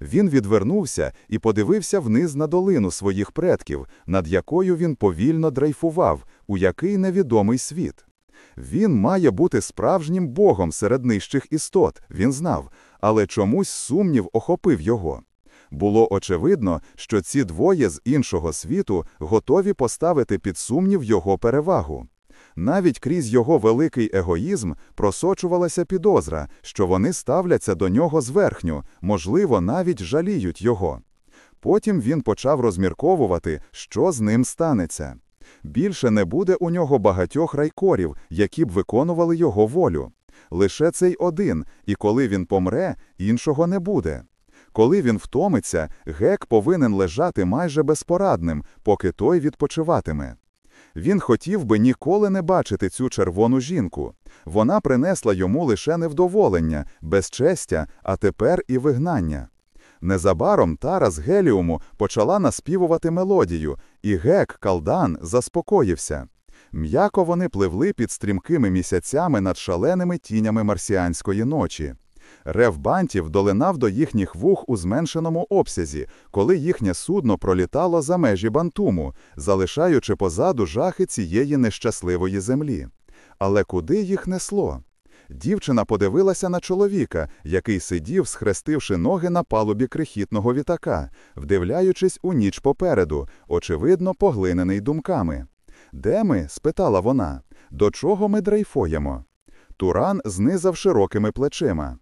Він відвернувся і подивився вниз на долину своїх предків, над якою він повільно дрейфував, у який невідомий світ. Він має бути справжнім богом серед нижчих істот, він знав, але чомусь сумнів охопив його. Було очевидно, що ці двоє з іншого світу готові поставити під сумнів його перевагу. Навіть крізь його великий егоїзм просочувалася підозра, що вони ставляться до нього зверхню, можливо, навіть жаліють його. Потім він почав розмірковувати, що з ним станеться. Більше не буде у нього багатьох райкорів, які б виконували його волю. Лише цей один, і коли він помре, іншого не буде. Коли він втомиться, гек повинен лежати майже безпорадним, поки той відпочиватиме. Він хотів би ніколи не бачити цю червону жінку. Вона принесла йому лише невдоволення, безчестя, а тепер і вигнання. Незабаром Тара з Геліуму почала наспівувати мелодію, і гек Калдан заспокоївся. М'яко вони пливли під стрімкими місяцями над шаленими тінями марсіанської ночі. Рев бантів долинав до їхніх вух у зменшеному обсязі, коли їхнє судно пролітало за межі бантуму, залишаючи позаду жахи цієї нещасливої землі. Але куди їх несло? Дівчина подивилася на чоловіка, який сидів, схрестивши ноги на палубі крихітного вітака, вдивляючись у ніч попереду, очевидно, поглинений думками. Де ми? спитала вона. До чого ми дрейфуємо? Туран знизав широкими плечима.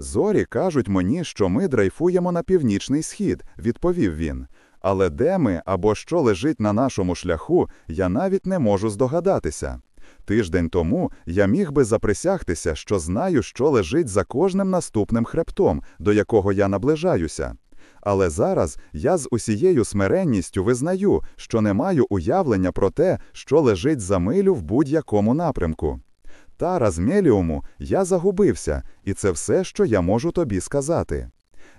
Зорі кажуть мені, що ми дрейфуємо на північний схід, відповів він. Але де ми або що лежить на нашому шляху, я навіть не можу здогадатися. Тиждень тому я міг би заприсягтися, що знаю, що лежить за кожним наступним хребтом, до якого я наближаюся. Але зараз я з усією смиренністю визнаю, що не маю уявлення про те, що лежить за милю в будь-якому напрямку. Тара з Меліуму я загубився, і це все, що я можу тобі сказати.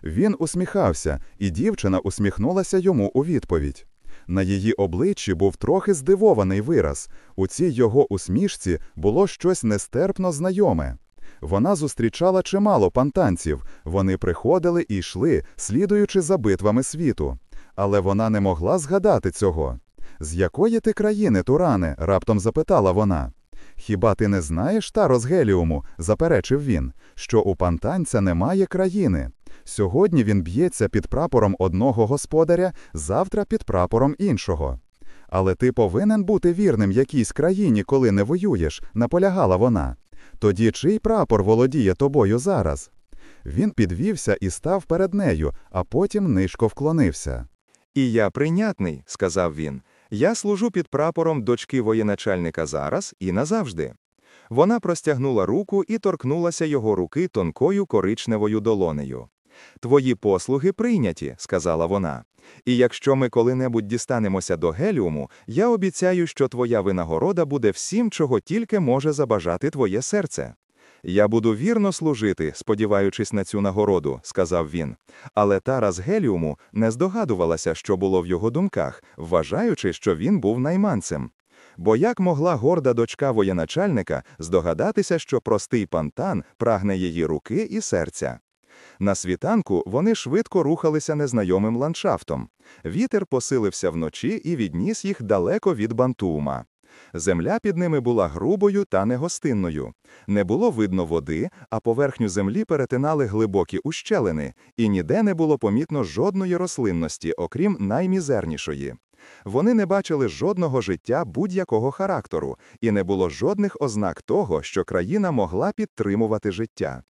Він усміхався, і дівчина усміхнулася йому у відповідь. На її обличчі був трохи здивований вираз. У цій його усмішці було щось нестерпно знайоме. Вона зустрічала чимало пантанців, вони приходили і йшли, слідуючи за битвами світу. Але вона не могла згадати цього. З якої ти країни, Туране? раптом запитала вона. Хіба ти не знаєш Таро з Геліуму, заперечив він, що у пантанця немає країни. Сьогодні він б'ється під прапором одного господаря, завтра під прапором іншого. Але ти повинен бути вірним якійсь країні, коли не воюєш, наполягала вона. Тоді чий прапор володіє тобою зараз? Він підвівся і став перед нею, а потім нишко вклонився. І я прийнятний, сказав він. Я служу під прапором дочки воєначальника зараз і назавжди. Вона простягнула руку і торкнулася його руки тонкою коричневою долонею. Твої послуги прийняті, сказала вона. І якщо ми коли-небудь дістанемося до геліуму, я обіцяю, що твоя винагорода буде всім, чого тільки може забажати твоє серце. Я буду вірно служити, сподіваючись на цю нагороду, сказав він. Але Тара з Геліуму не здогадувалася, що було в його думках, вважаючи, що він був найманцем. Бо як могла горда дочка воєначальника здогадатися, що простий пантан прагне її руки і серця? На світанку вони швидко рухалися незнайомим ландшафтом. Вітер посилився вночі і відніс їх далеко від Бантуума. Земля під ними була грубою та негостинною. Не було видно води, а поверхню землі перетинали глибокі ущелини, і ніде не було помітно жодної рослинності, окрім наймізернішої. Вони не бачили жодного життя будь-якого характеру, і не було жодних ознак того, що країна могла підтримувати життя.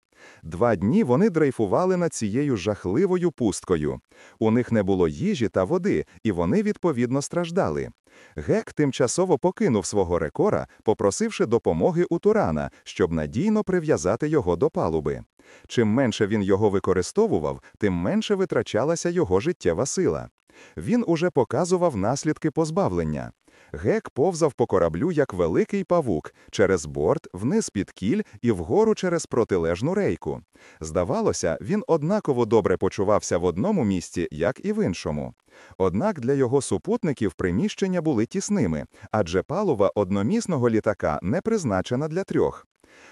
Два дні вони дрейфували над цією жахливою пусткою. У них не було їжі та води, і вони відповідно страждали. Гек тимчасово покинув свого рекора, попросивши допомоги у Турана, щоб надійно прив'язати його до палуби. Чим менше він його використовував, тим менше витрачалася його життєва сила. Він уже показував наслідки позбавлення. Гек повзав по кораблю як великий павук, через борт, вниз під кіль і вгору через протилежну рейку. Здавалося, він однаково добре почувався в одному місці, як і в іншому. Однак для його супутників приміщення були тісними, адже палуба одномісного літака не призначена для трьох.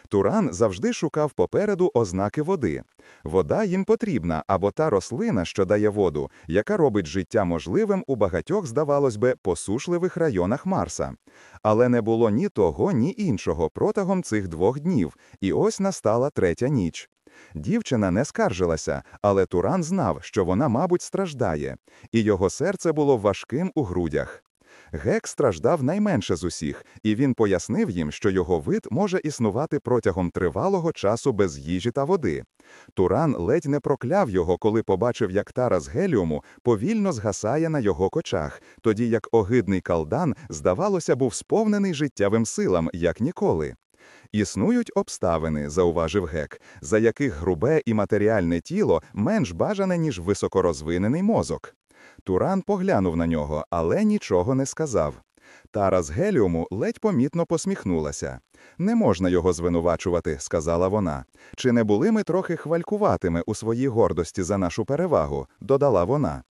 Туран завжди шукав попереду ознаки води. Вода їм потрібна або та рослина, що дає воду, яка робить життя можливим у багатьох, здавалось би, посушливих районах Марса. Але не було ні того, ні іншого протягом цих двох днів, і ось настала третя ніч. Дівчина не скаржилася, але Туран знав, що вона, мабуть, страждає, і його серце було важким у грудях. Гек страждав найменше з усіх, і він пояснив їм, що його вид може існувати протягом тривалого часу без їжі та води. Туран ледь не прокляв його, коли побачив, як тара з геліуму повільно згасає на його кочах, тоді як огидний калдан, здавалося, був сповнений життєвим силам, як ніколи. Існують обставини, зауважив гек, за яких грубе і матеріальне тіло менш бажане, ніж високорозвинений мозок. Туран поглянув на нього, але нічого не сказав. Тара з геліуму ледь помітно посміхнулася. Не можна його звинувачувати, сказала вона. Чи не були ми трохи хвалькуватими у своїй гордості за нашу перевагу? додала вона.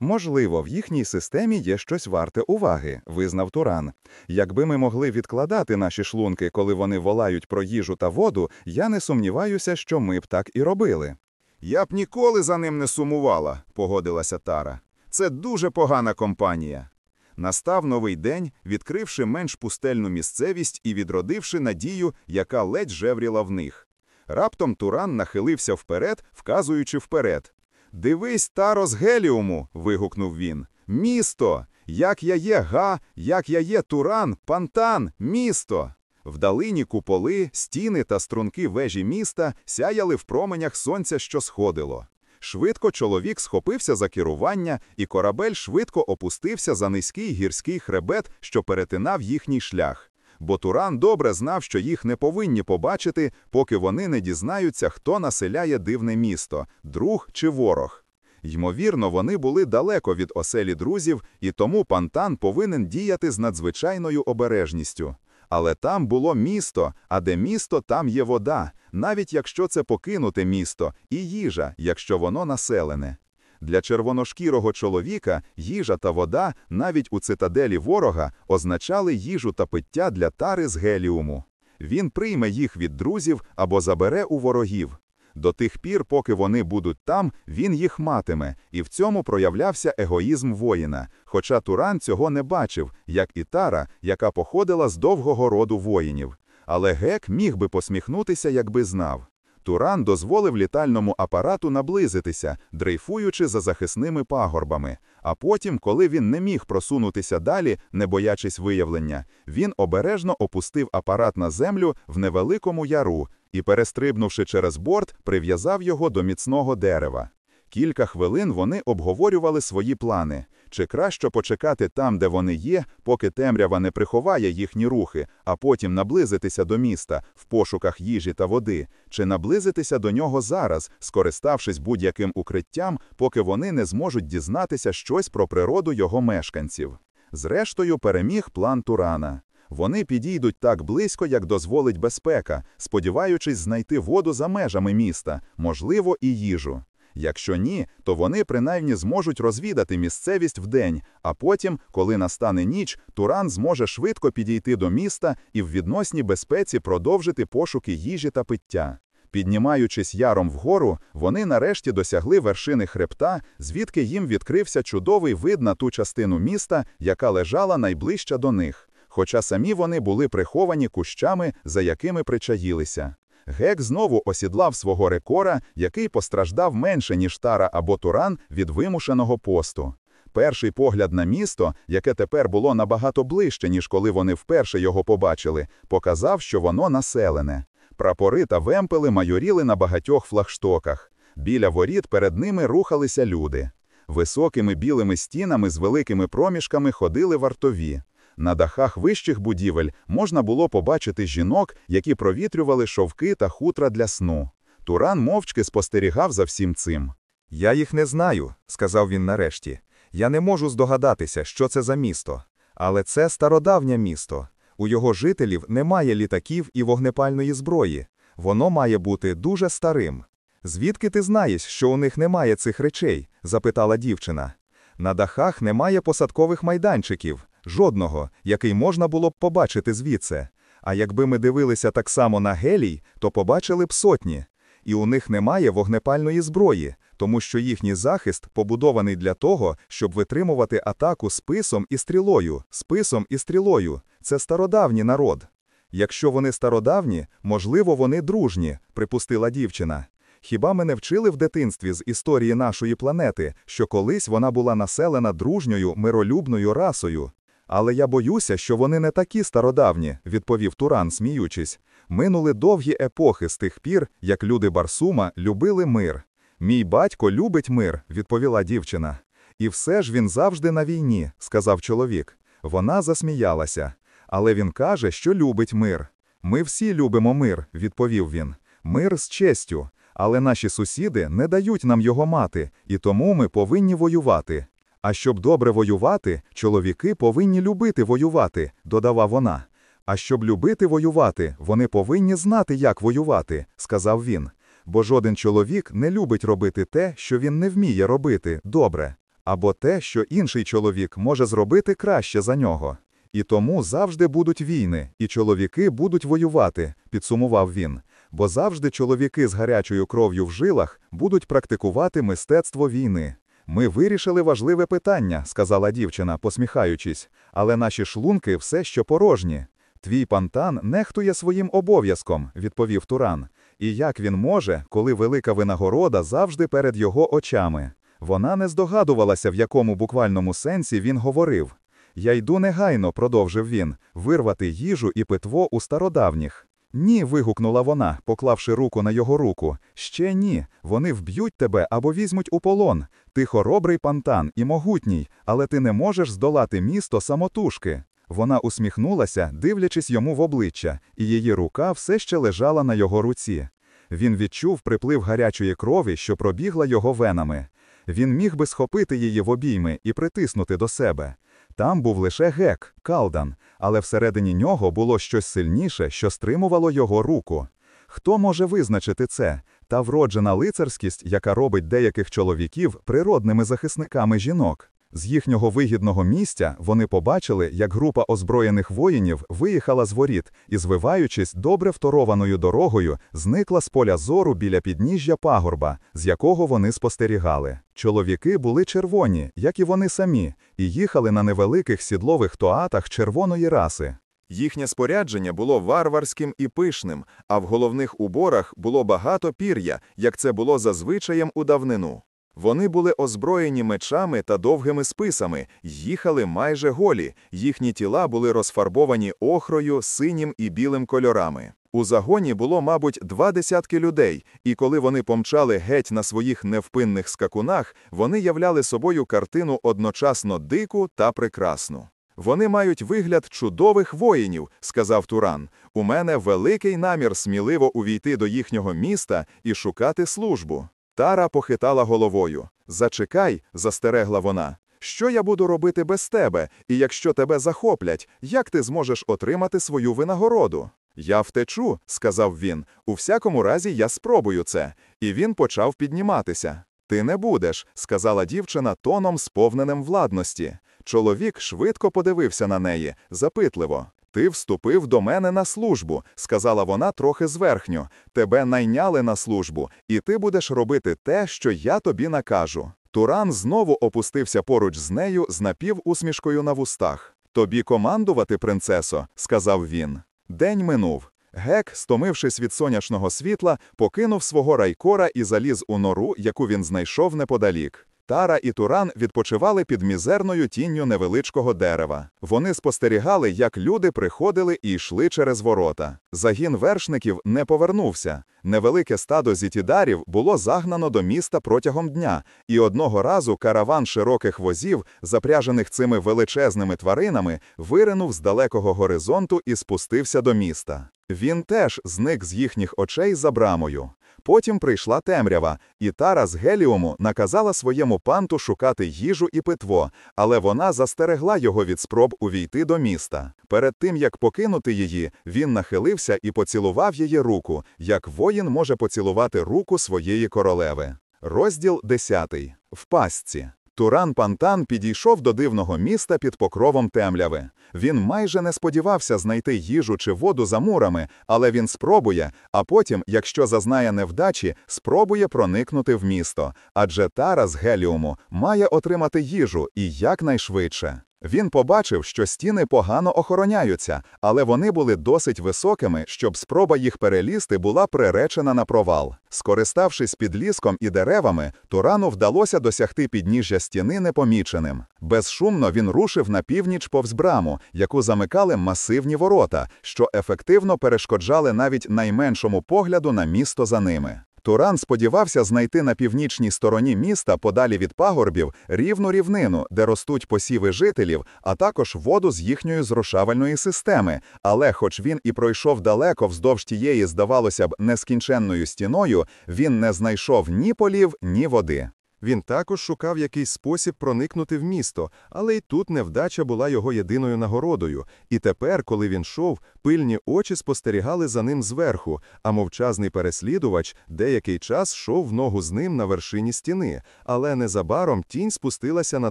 Можливо, в їхній системі є щось варте уваги, визнав Туран. Якби ми могли відкладати наші шлунки, коли вони волають про їжу та воду, я не сумніваюся, що ми б так і робили. Я б ніколи за ним не сумувала, погодилася Тара. Це дуже погана компанія. Настав новий день, відкривши менш пустельну місцевість і відродивши надію, яка ледь жевріла в них. Раптом Туран нахилився вперед, вказуючи вперед. Дивись, Таро з Геліуму. вигукнув він. Місто! Як я є га, як я є Туран, пантан, місто! Вдалині куполи, стіни та струнки вежі міста сяяли в променях сонця, що сходило. Швидко чоловік схопився за керування, і корабель швидко опустився за низький гірський хребет, що перетинав їхній шлях. Бо Туран добре знав, що їх не повинні побачити, поки вони не дізнаються, хто населяє дивне місто друг чи ворог. Ймовірно, вони були далеко від оселі друзів, і тому пантан повинен діяти з надзвичайною обережністю. Але там було місто, а де місто, там є вода, навіть якщо це покинуте місто, і їжа, якщо воно населене. Для червоношкірого чоловіка їжа та вода, навіть у цитаделі ворога, означали їжу та пиття для тари з геліуму. Він прийме їх від друзів або забере у ворогів. До тих пір, поки вони будуть там, він їх матиме, і в цьому проявлявся егоїзм воїна, хоча Туран цього не бачив, як і Тара, яка походила з довгого роду воїнів. Але Гек міг би посміхнутися, якби знав. Туран дозволив літальному апарату наблизитися, дрейфуючи за захисними пагорбами. А потім, коли він не міг просунутися далі, не боячись виявлення, він обережно опустив апарат на землю в невеликому яру і, перестрибнувши через борт, прив'язав його до міцного дерева. Кілька хвилин вони обговорювали свої плани. Чи краще почекати там, де вони є, поки темрява не приховає їхні рухи, а потім наблизитися до міста в пошуках їжі та води, чи наблизитися до нього зараз, скориставшись будь-яким укриттям, поки вони не зможуть дізнатися щось про природу його мешканців. Зрештою, переміг план Турана. Вони підійдуть так близько, як дозволить безпека, сподіваючись знайти воду за межами міста, можливо, і їжу. Якщо ні, то вони принаймні зможуть розвідати місцевість вдень, а потім, коли настане ніч, Туран зможе швидко підійти до міста і в відносній безпеці продовжити пошуки їжі та пиття. Піднімаючись яром вгору, вони нарешті досягли вершини хребта, звідки їм відкрився чудовий вид на ту частину міста, яка лежала найближча до них. Хоча самі вони були приховані кущами, за якими причаїлися. Гек знову осідлав свого рекора, який постраждав менше, ніж Тара або Туран від вимушеного посту. Перший погляд на місто, яке тепер було набагато ближче, ніж коли вони вперше його побачили, показав, що воно населене. Прапори та вемпели майоріли на багатьох флагштоках. Біля воріт перед ними рухалися люди. Високими білими стінами з великими проміжками ходили вартові. На дахах вищих будівель можна було побачити жінок, які провітрювали шовки та хутра для сну. Туран мовчки спостерігав за всім цим. Я їх не знаю, сказав він нарешті. Я не можу здогадатися, що це за місто. Але це стародавнє місто. У його жителів немає літаків і вогнепальної зброї. Воно має бути дуже старим. Звідки ти знаєш, що у них немає цих речей? запитала дівчина. На дахах немає посадкових майданчиків, жодного, який можна було б побачити звідси. А якби ми дивилися так само на гелій, то побачили б сотні. І у них немає вогнепальної зброї, тому що їхній захист побудований для того, щоб витримувати атаку списом і стрілою, списом і стрілою. Це стародавній народ. Якщо вони стародавні, можливо, вони дружні, припустила дівчина. Хіба ми не вчили в дитинстві з історії нашої планети, що колись вона була населена дружньою, миролюбною расою? Але я боюся, що вони не такі стародавні, відповів Туран, сміючись. Минули довгі епохи з тих пір, як люди Барсума любили мир. Мій батько любить мир, відповіла дівчина. І все ж він завжди на війні, сказав чоловік. Вона засміялася. Але він каже, що любить мир. Ми всі любимо мир, відповів він. Мир з честю. Але наші сусіди не дають нам його мати, і тому ми повинні воювати. А щоб добре воювати, чоловіки повинні любити воювати, додала вона. А щоб любити воювати, вони повинні знати, як воювати, сказав він. Бо жоден чоловік не любить робити те, що він не вміє робити добре. або те, що інший чоловік може зробити краще за нього. І тому завжди будуть війни, і чоловіки будуть воювати, підсумував він. Бо завжди чоловіки з гарячою кров'ю в жилах будуть практикувати мистецтво війни. Ми вирішили важливе питання, сказала дівчина, посміхаючись, але наші шлунки все ще порожні. Твій пантан нехтує своїм обов'язком, відповів Туран. І як він може, коли велика винагорода завжди перед його очами? Вона не здогадувалася, в якому буквальному сенсі він говорив. Я йду негайно, продовжив він, вирвати їжу і питво у стародавніх. Ні, вигукнула вона, поклавши руку на його руку. Ще ні. Вони вб'ють тебе або візьмуть у полон. Ти хоробрий пантан і могутній, але ти не можеш здолати місто самотужки. Вона усміхнулася, дивлячись йому в обличчя, і її рука все ще лежала на його руці. Він відчув приплив гарячої крові, що пробігла його венами. Він міг би схопити її в обійми і притиснути до себе. Там був лише гек, калдан, але всередині нього було щось сильніше, що стримувало його руку. Хто може визначити це? Та вроджена лицарськість, яка робить деяких чоловіків природними захисниками жінок. З їхнього вигідного місця вони побачили, як група озброєних воїнів виїхала з воріт і, звиваючись добре второваною дорогою, зникла з поля зору біля підніжжя пагорба, з якого вони спостерігали. Чоловіки були червоні, як і вони самі, і їхали на невеликих сідлових тоатах червоної раси. Їхнє спорядження було варварським і пишним, а в головних уборах було багато пір'я, як це було зазвичаєм у давнину. Вони були озброєні мечами та довгими списами, їхали майже голі, їхні тіла були розфарбовані охрою, синім і білим кольорами. У загоні було, мабуть, два десятки людей, і коли вони помчали геть на своїх невпинних скакунах, вони являли собою картину одночасно дику та прекрасну. Вони мають вигляд чудових воїнів, сказав Туран. У мене великий намір сміливо увійти до їхнього міста і шукати службу. Тара похитала головою. Зачекай, застерегла вона. Що я буду робити без тебе, і якщо тебе захоплять, як ти зможеш отримати свою винагороду? Я втечу, сказав він. У всякому разі, я спробую це. І він почав підніматися. Ти не будеш, сказала дівчина тоном, сповненим владності. Чоловік швидко подивився на неї, запитливо. Ти вступив до мене на службу, сказала вона трохи зверхньо. Тебе найняли на службу, і ти будеш робити те, що я тобі накажу. Туран знову опустився поруч з нею з напівусмішкою на вустах. Тобі командувати, принцесо, сказав він. День минув. Гек, стомившись від сонячного світла, покинув свого райкора і заліз у нору, яку він знайшов неподалік. Тара і Туран відпочивали під мізерною тінню невеличкого дерева. Вони спостерігали, як люди приходили і йшли через ворота. Загін вершників не повернувся. Невелике стадо зітідарів було загнано до міста протягом дня, і одного разу караван широких возів, запряжених цими величезними тваринами, виринув з далекого горизонту і спустився до міста. Він теж зник з їхніх очей за брамою. Потім прийшла темрява, і Тара з Геліуму наказала своєму панту шукати їжу і питво, але вона застерегла його від спроб увійти до міста. Перед тим як покинути її, він нахилився і поцілував її руку, як воїн може поцілувати руку своєї королеви. Розділ 10. В пастці. Туран Пантан підійшов до дивного міста під покровом темряви. Він майже не сподівався знайти їжу чи воду за мурами, але він спробує, а потім, якщо зазнає невдачі, спробує проникнути в місто. Адже Тара з Геліуму має отримати їжу і якнайшвидше. Він побачив, що стіни погано охороняються, але вони були досить високими, щоб спроба їх перелізти була приречена на провал. Скориставшись підліском і деревами, Турану вдалося досягти підніжжя стіни непоміченим. Безшумно він рушив на північ повз браму, яку замикали масивні ворота, що ефективно перешкоджали навіть найменшому погляду на місто за ними. Туран сподівався знайти на північній стороні міста, подалі від пагорбів, рівну рівнину, де ростуть посіви жителів, а також воду з їхньої зрошавальної системи. Але, хоч він і пройшов далеко вздовж тієї, здавалося б, нескінченною стіною, він не знайшов ні полів, ні води. Він також шукав якийсь спосіб проникнути в місто, але й тут невдача була його єдиною нагородою. І тепер, коли він йшов, пильні очі спостерігали за ним зверху, а мовчазний переслідувач деякий час йшов в ногу з ним на вершині стіни, але незабаром тінь спустилася на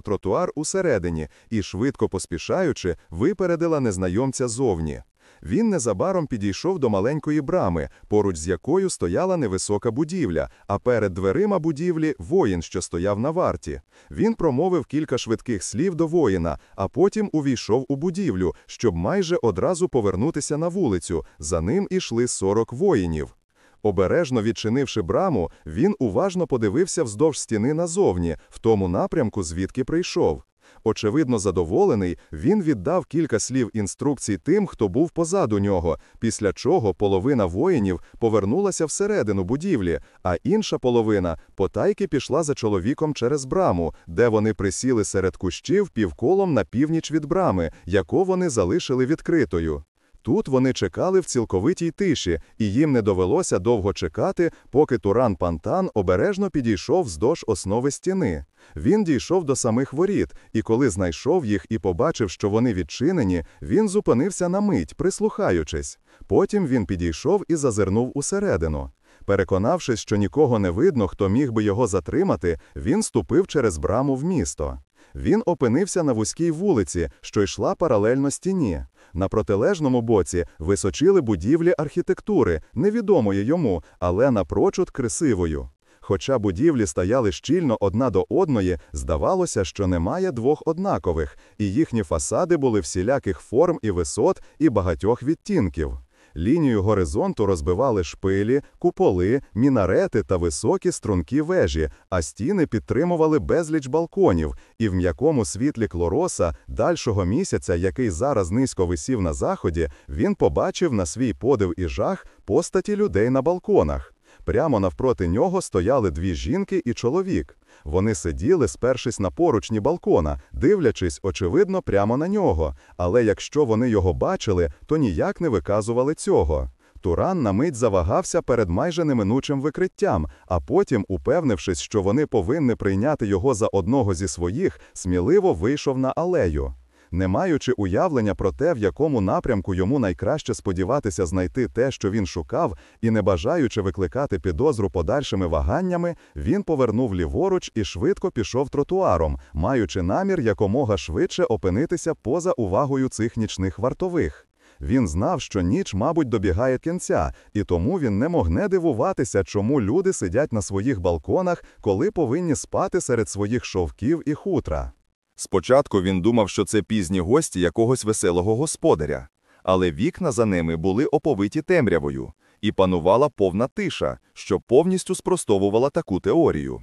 тротуар усередині і, швидко поспішаючи, випередила незнайомця зовні. Він незабаром підійшов до маленької брами, поруч з якою стояла невисока будівля, а перед дверима будівлі воїн, що стояв на варті. Він промовив кілька швидких слів до воїна, а потім увійшов у будівлю, щоб майже одразу повернутися на вулицю. За ним ішли 40 воїнів. Обережно відчинивши браму, він уважно подивився вздовж стіни назовні, в тому напрямку, звідки прийшов. Очевидно задоволений, він віддав кілька слів інструкцій тим, хто був позаду нього, після чого половина воїнів повернулася всередину будівлі, а інша половина потайки пішла за чоловіком через браму, де вони присіли серед кущів півколом на північ від брами, яку вони залишили відкритою. Тут вони чекали в цілковитій тиші, і їм не довелося довго чекати, поки Туран Пантан обережно підійшов вздовж основи стіни. Він дійшов до самих воріт, і коли знайшов їх і побачив, що вони відчинені, він зупинився на мить, прислухаючись. Потім він підійшов і зазирнув усередину. Переконавшись, що нікого не видно, хто міг би його затримати, він ступив через браму в місто. Він опинився на вузькій вулиці, що йшла паралельно стіні. На протилежному боці височили будівлі архітектури, невідомої йому, але напрочуд красивою. Хоча будівлі стояли щільно одна до одної, здавалося, що немає двох однакових, і їхні фасади були всіляких форм і висот і багатьох відтінків. Лінію горизонту розбивали шпилі, куполи, мінарети та високі стрункі вежі, а стіни підтримували безліч балконів, і в м'якому світлі клороса, дальшого місяця, який зараз низько висів на заході, він побачив на свій подив і жах постаті людей на балконах. Прямо навпроти нього стояли дві жінки і чоловік. Вони сиділи, спершись на поручні балкона, дивлячись, очевидно, прямо на нього. Але якщо вони його бачили, то ніяк не виказували цього. Туран на мить завагався перед майже неминучим викриттям, а потім, упевнившись, що вони повинні прийняти його за одного зі своїх, сміливо вийшов на алею. Не маючи уявлення про те, в якому напрямку йому найкраще сподіватися знайти те, що він шукав, і не бажаючи викликати підозру подальшими ваганнями, він повернув ліворуч і швидко пішов тротуаром, маючи намір якомога швидше опинитися поза увагою цих нічних вартових. Він знав, що ніч, мабуть, добігає кінця, і тому він не мог не дивуватися, чому люди сидять на своїх балконах, коли повинні спати серед своїх шовків і хутра. Спочатку він думав, що це пізні гості якогось веселого господаря, але вікна за ними були оповиті темрявою, і панувала повна тиша, що повністю спростовувала таку теорію.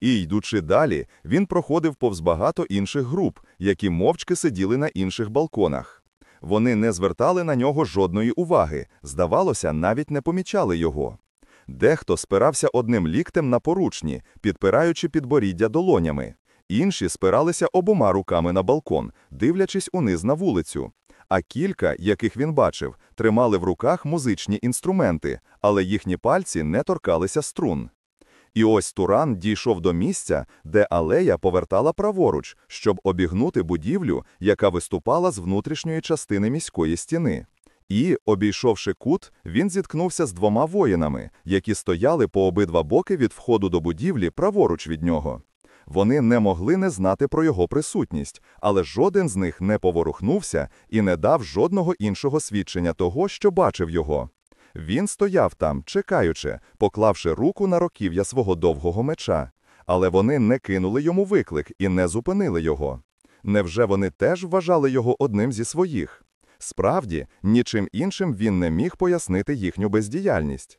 І, йдучи далі, він проходив повз багато інших груп, які мовчки сиділи на інших балконах. Вони не звертали на нього жодної уваги, здавалося, навіть не помічали його. Дехто спирався одним ліктем на поручні, підпираючи підборіддя долонями. Інші спиралися обома руками на балкон, дивлячись униз на вулицю. А кілька, яких він бачив, тримали в руках музичні інструменти, але їхні пальці не торкалися струн. І ось Туран дійшов до місця, де алея повертала праворуч, щоб обігнути будівлю, яка виступала з внутрішньої частини міської стіни. І, обійшовши кут, він зіткнувся з двома воїнами, які стояли по обидва боки від входу до будівлі праворуч від нього. Вони не могли не знати про його присутність, але жоден з них не поворухнувся і не дав жодного іншого свідчення того, що бачив його. Він стояв там, чекаючи, поклавши руку на років'я свого довгого меча, але вони не кинули йому виклик і не зупинили його. Невже вони теж вважали його одним зі своїх? Справді, нічим іншим він не міг пояснити їхню бездіяльність.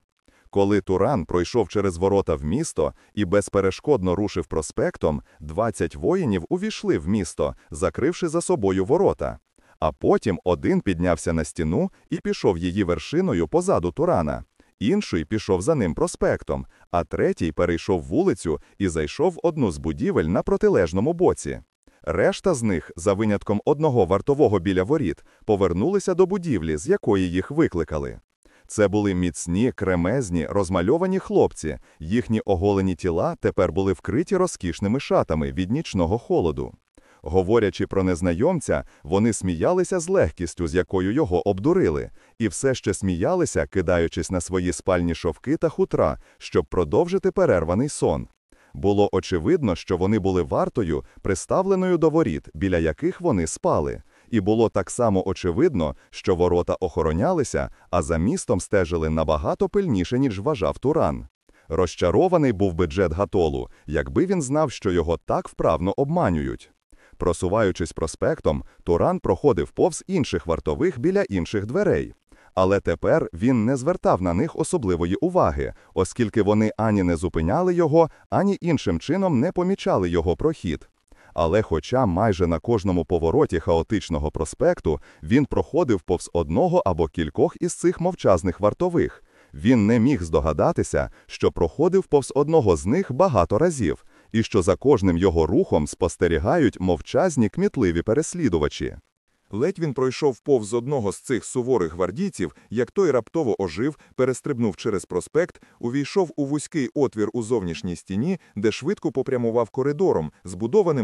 Коли Туран пройшов через ворота в місто і безперешкодно рушив проспектом, 20 воїнів увійшли в місто, закривши за собою ворота. А потім один піднявся на стіну і пішов її вершиною позаду Турана. Інший пішов за ним проспектом, а третій перейшов вулицю і зайшов в одну з будівель на протилежному боці. Решта з них, за винятком одного вартового біля воріт, повернулися до будівлі, з якої їх викликали. Це були міцні, кремезні, розмальовані хлопці. Їхні оголені тіла тепер були вкриті розкішними шатами від нічного холоду. Говорячи про незнайомця, вони сміялися з легкістю, з якою його обдурили, і все ще сміялися, кидаючись на свої спальні шовки та хутра, щоб продовжити перерваний сон. Було очевидно, що вони були вартою, приставленою до воріт, біля яких вони спали. І було так само очевидно, що ворота охоронялися, а за містом стежили набагато пильніше, ніж вважав Туран. Розчарований був би Джет Гатолу, якби він знав, що його так вправно обманюють. Просуваючись проспектом, Туран проходив повз інших вартових біля інших дверей. Але тепер він не звертав на них особливої уваги, оскільки вони ані не зупиняли його, ані іншим чином не помічали його прохід. Але хоча майже на кожному повороті хаотичного проспекту він проходив повз одного або кількох із цих мовчазних вартових, він не міг здогадатися, що проходив повз одного з них багато разів, і що за кожним його рухом спостерігають мовчазні кмітливі переслідувачі. Ледь він пройшов повз одного з цих суворих гвардійців, як той раптово ожив, перестрибнув через проспект, увійшов у вузький отвір у зовнішній стіні, де швидко попрямував коридором, збудованим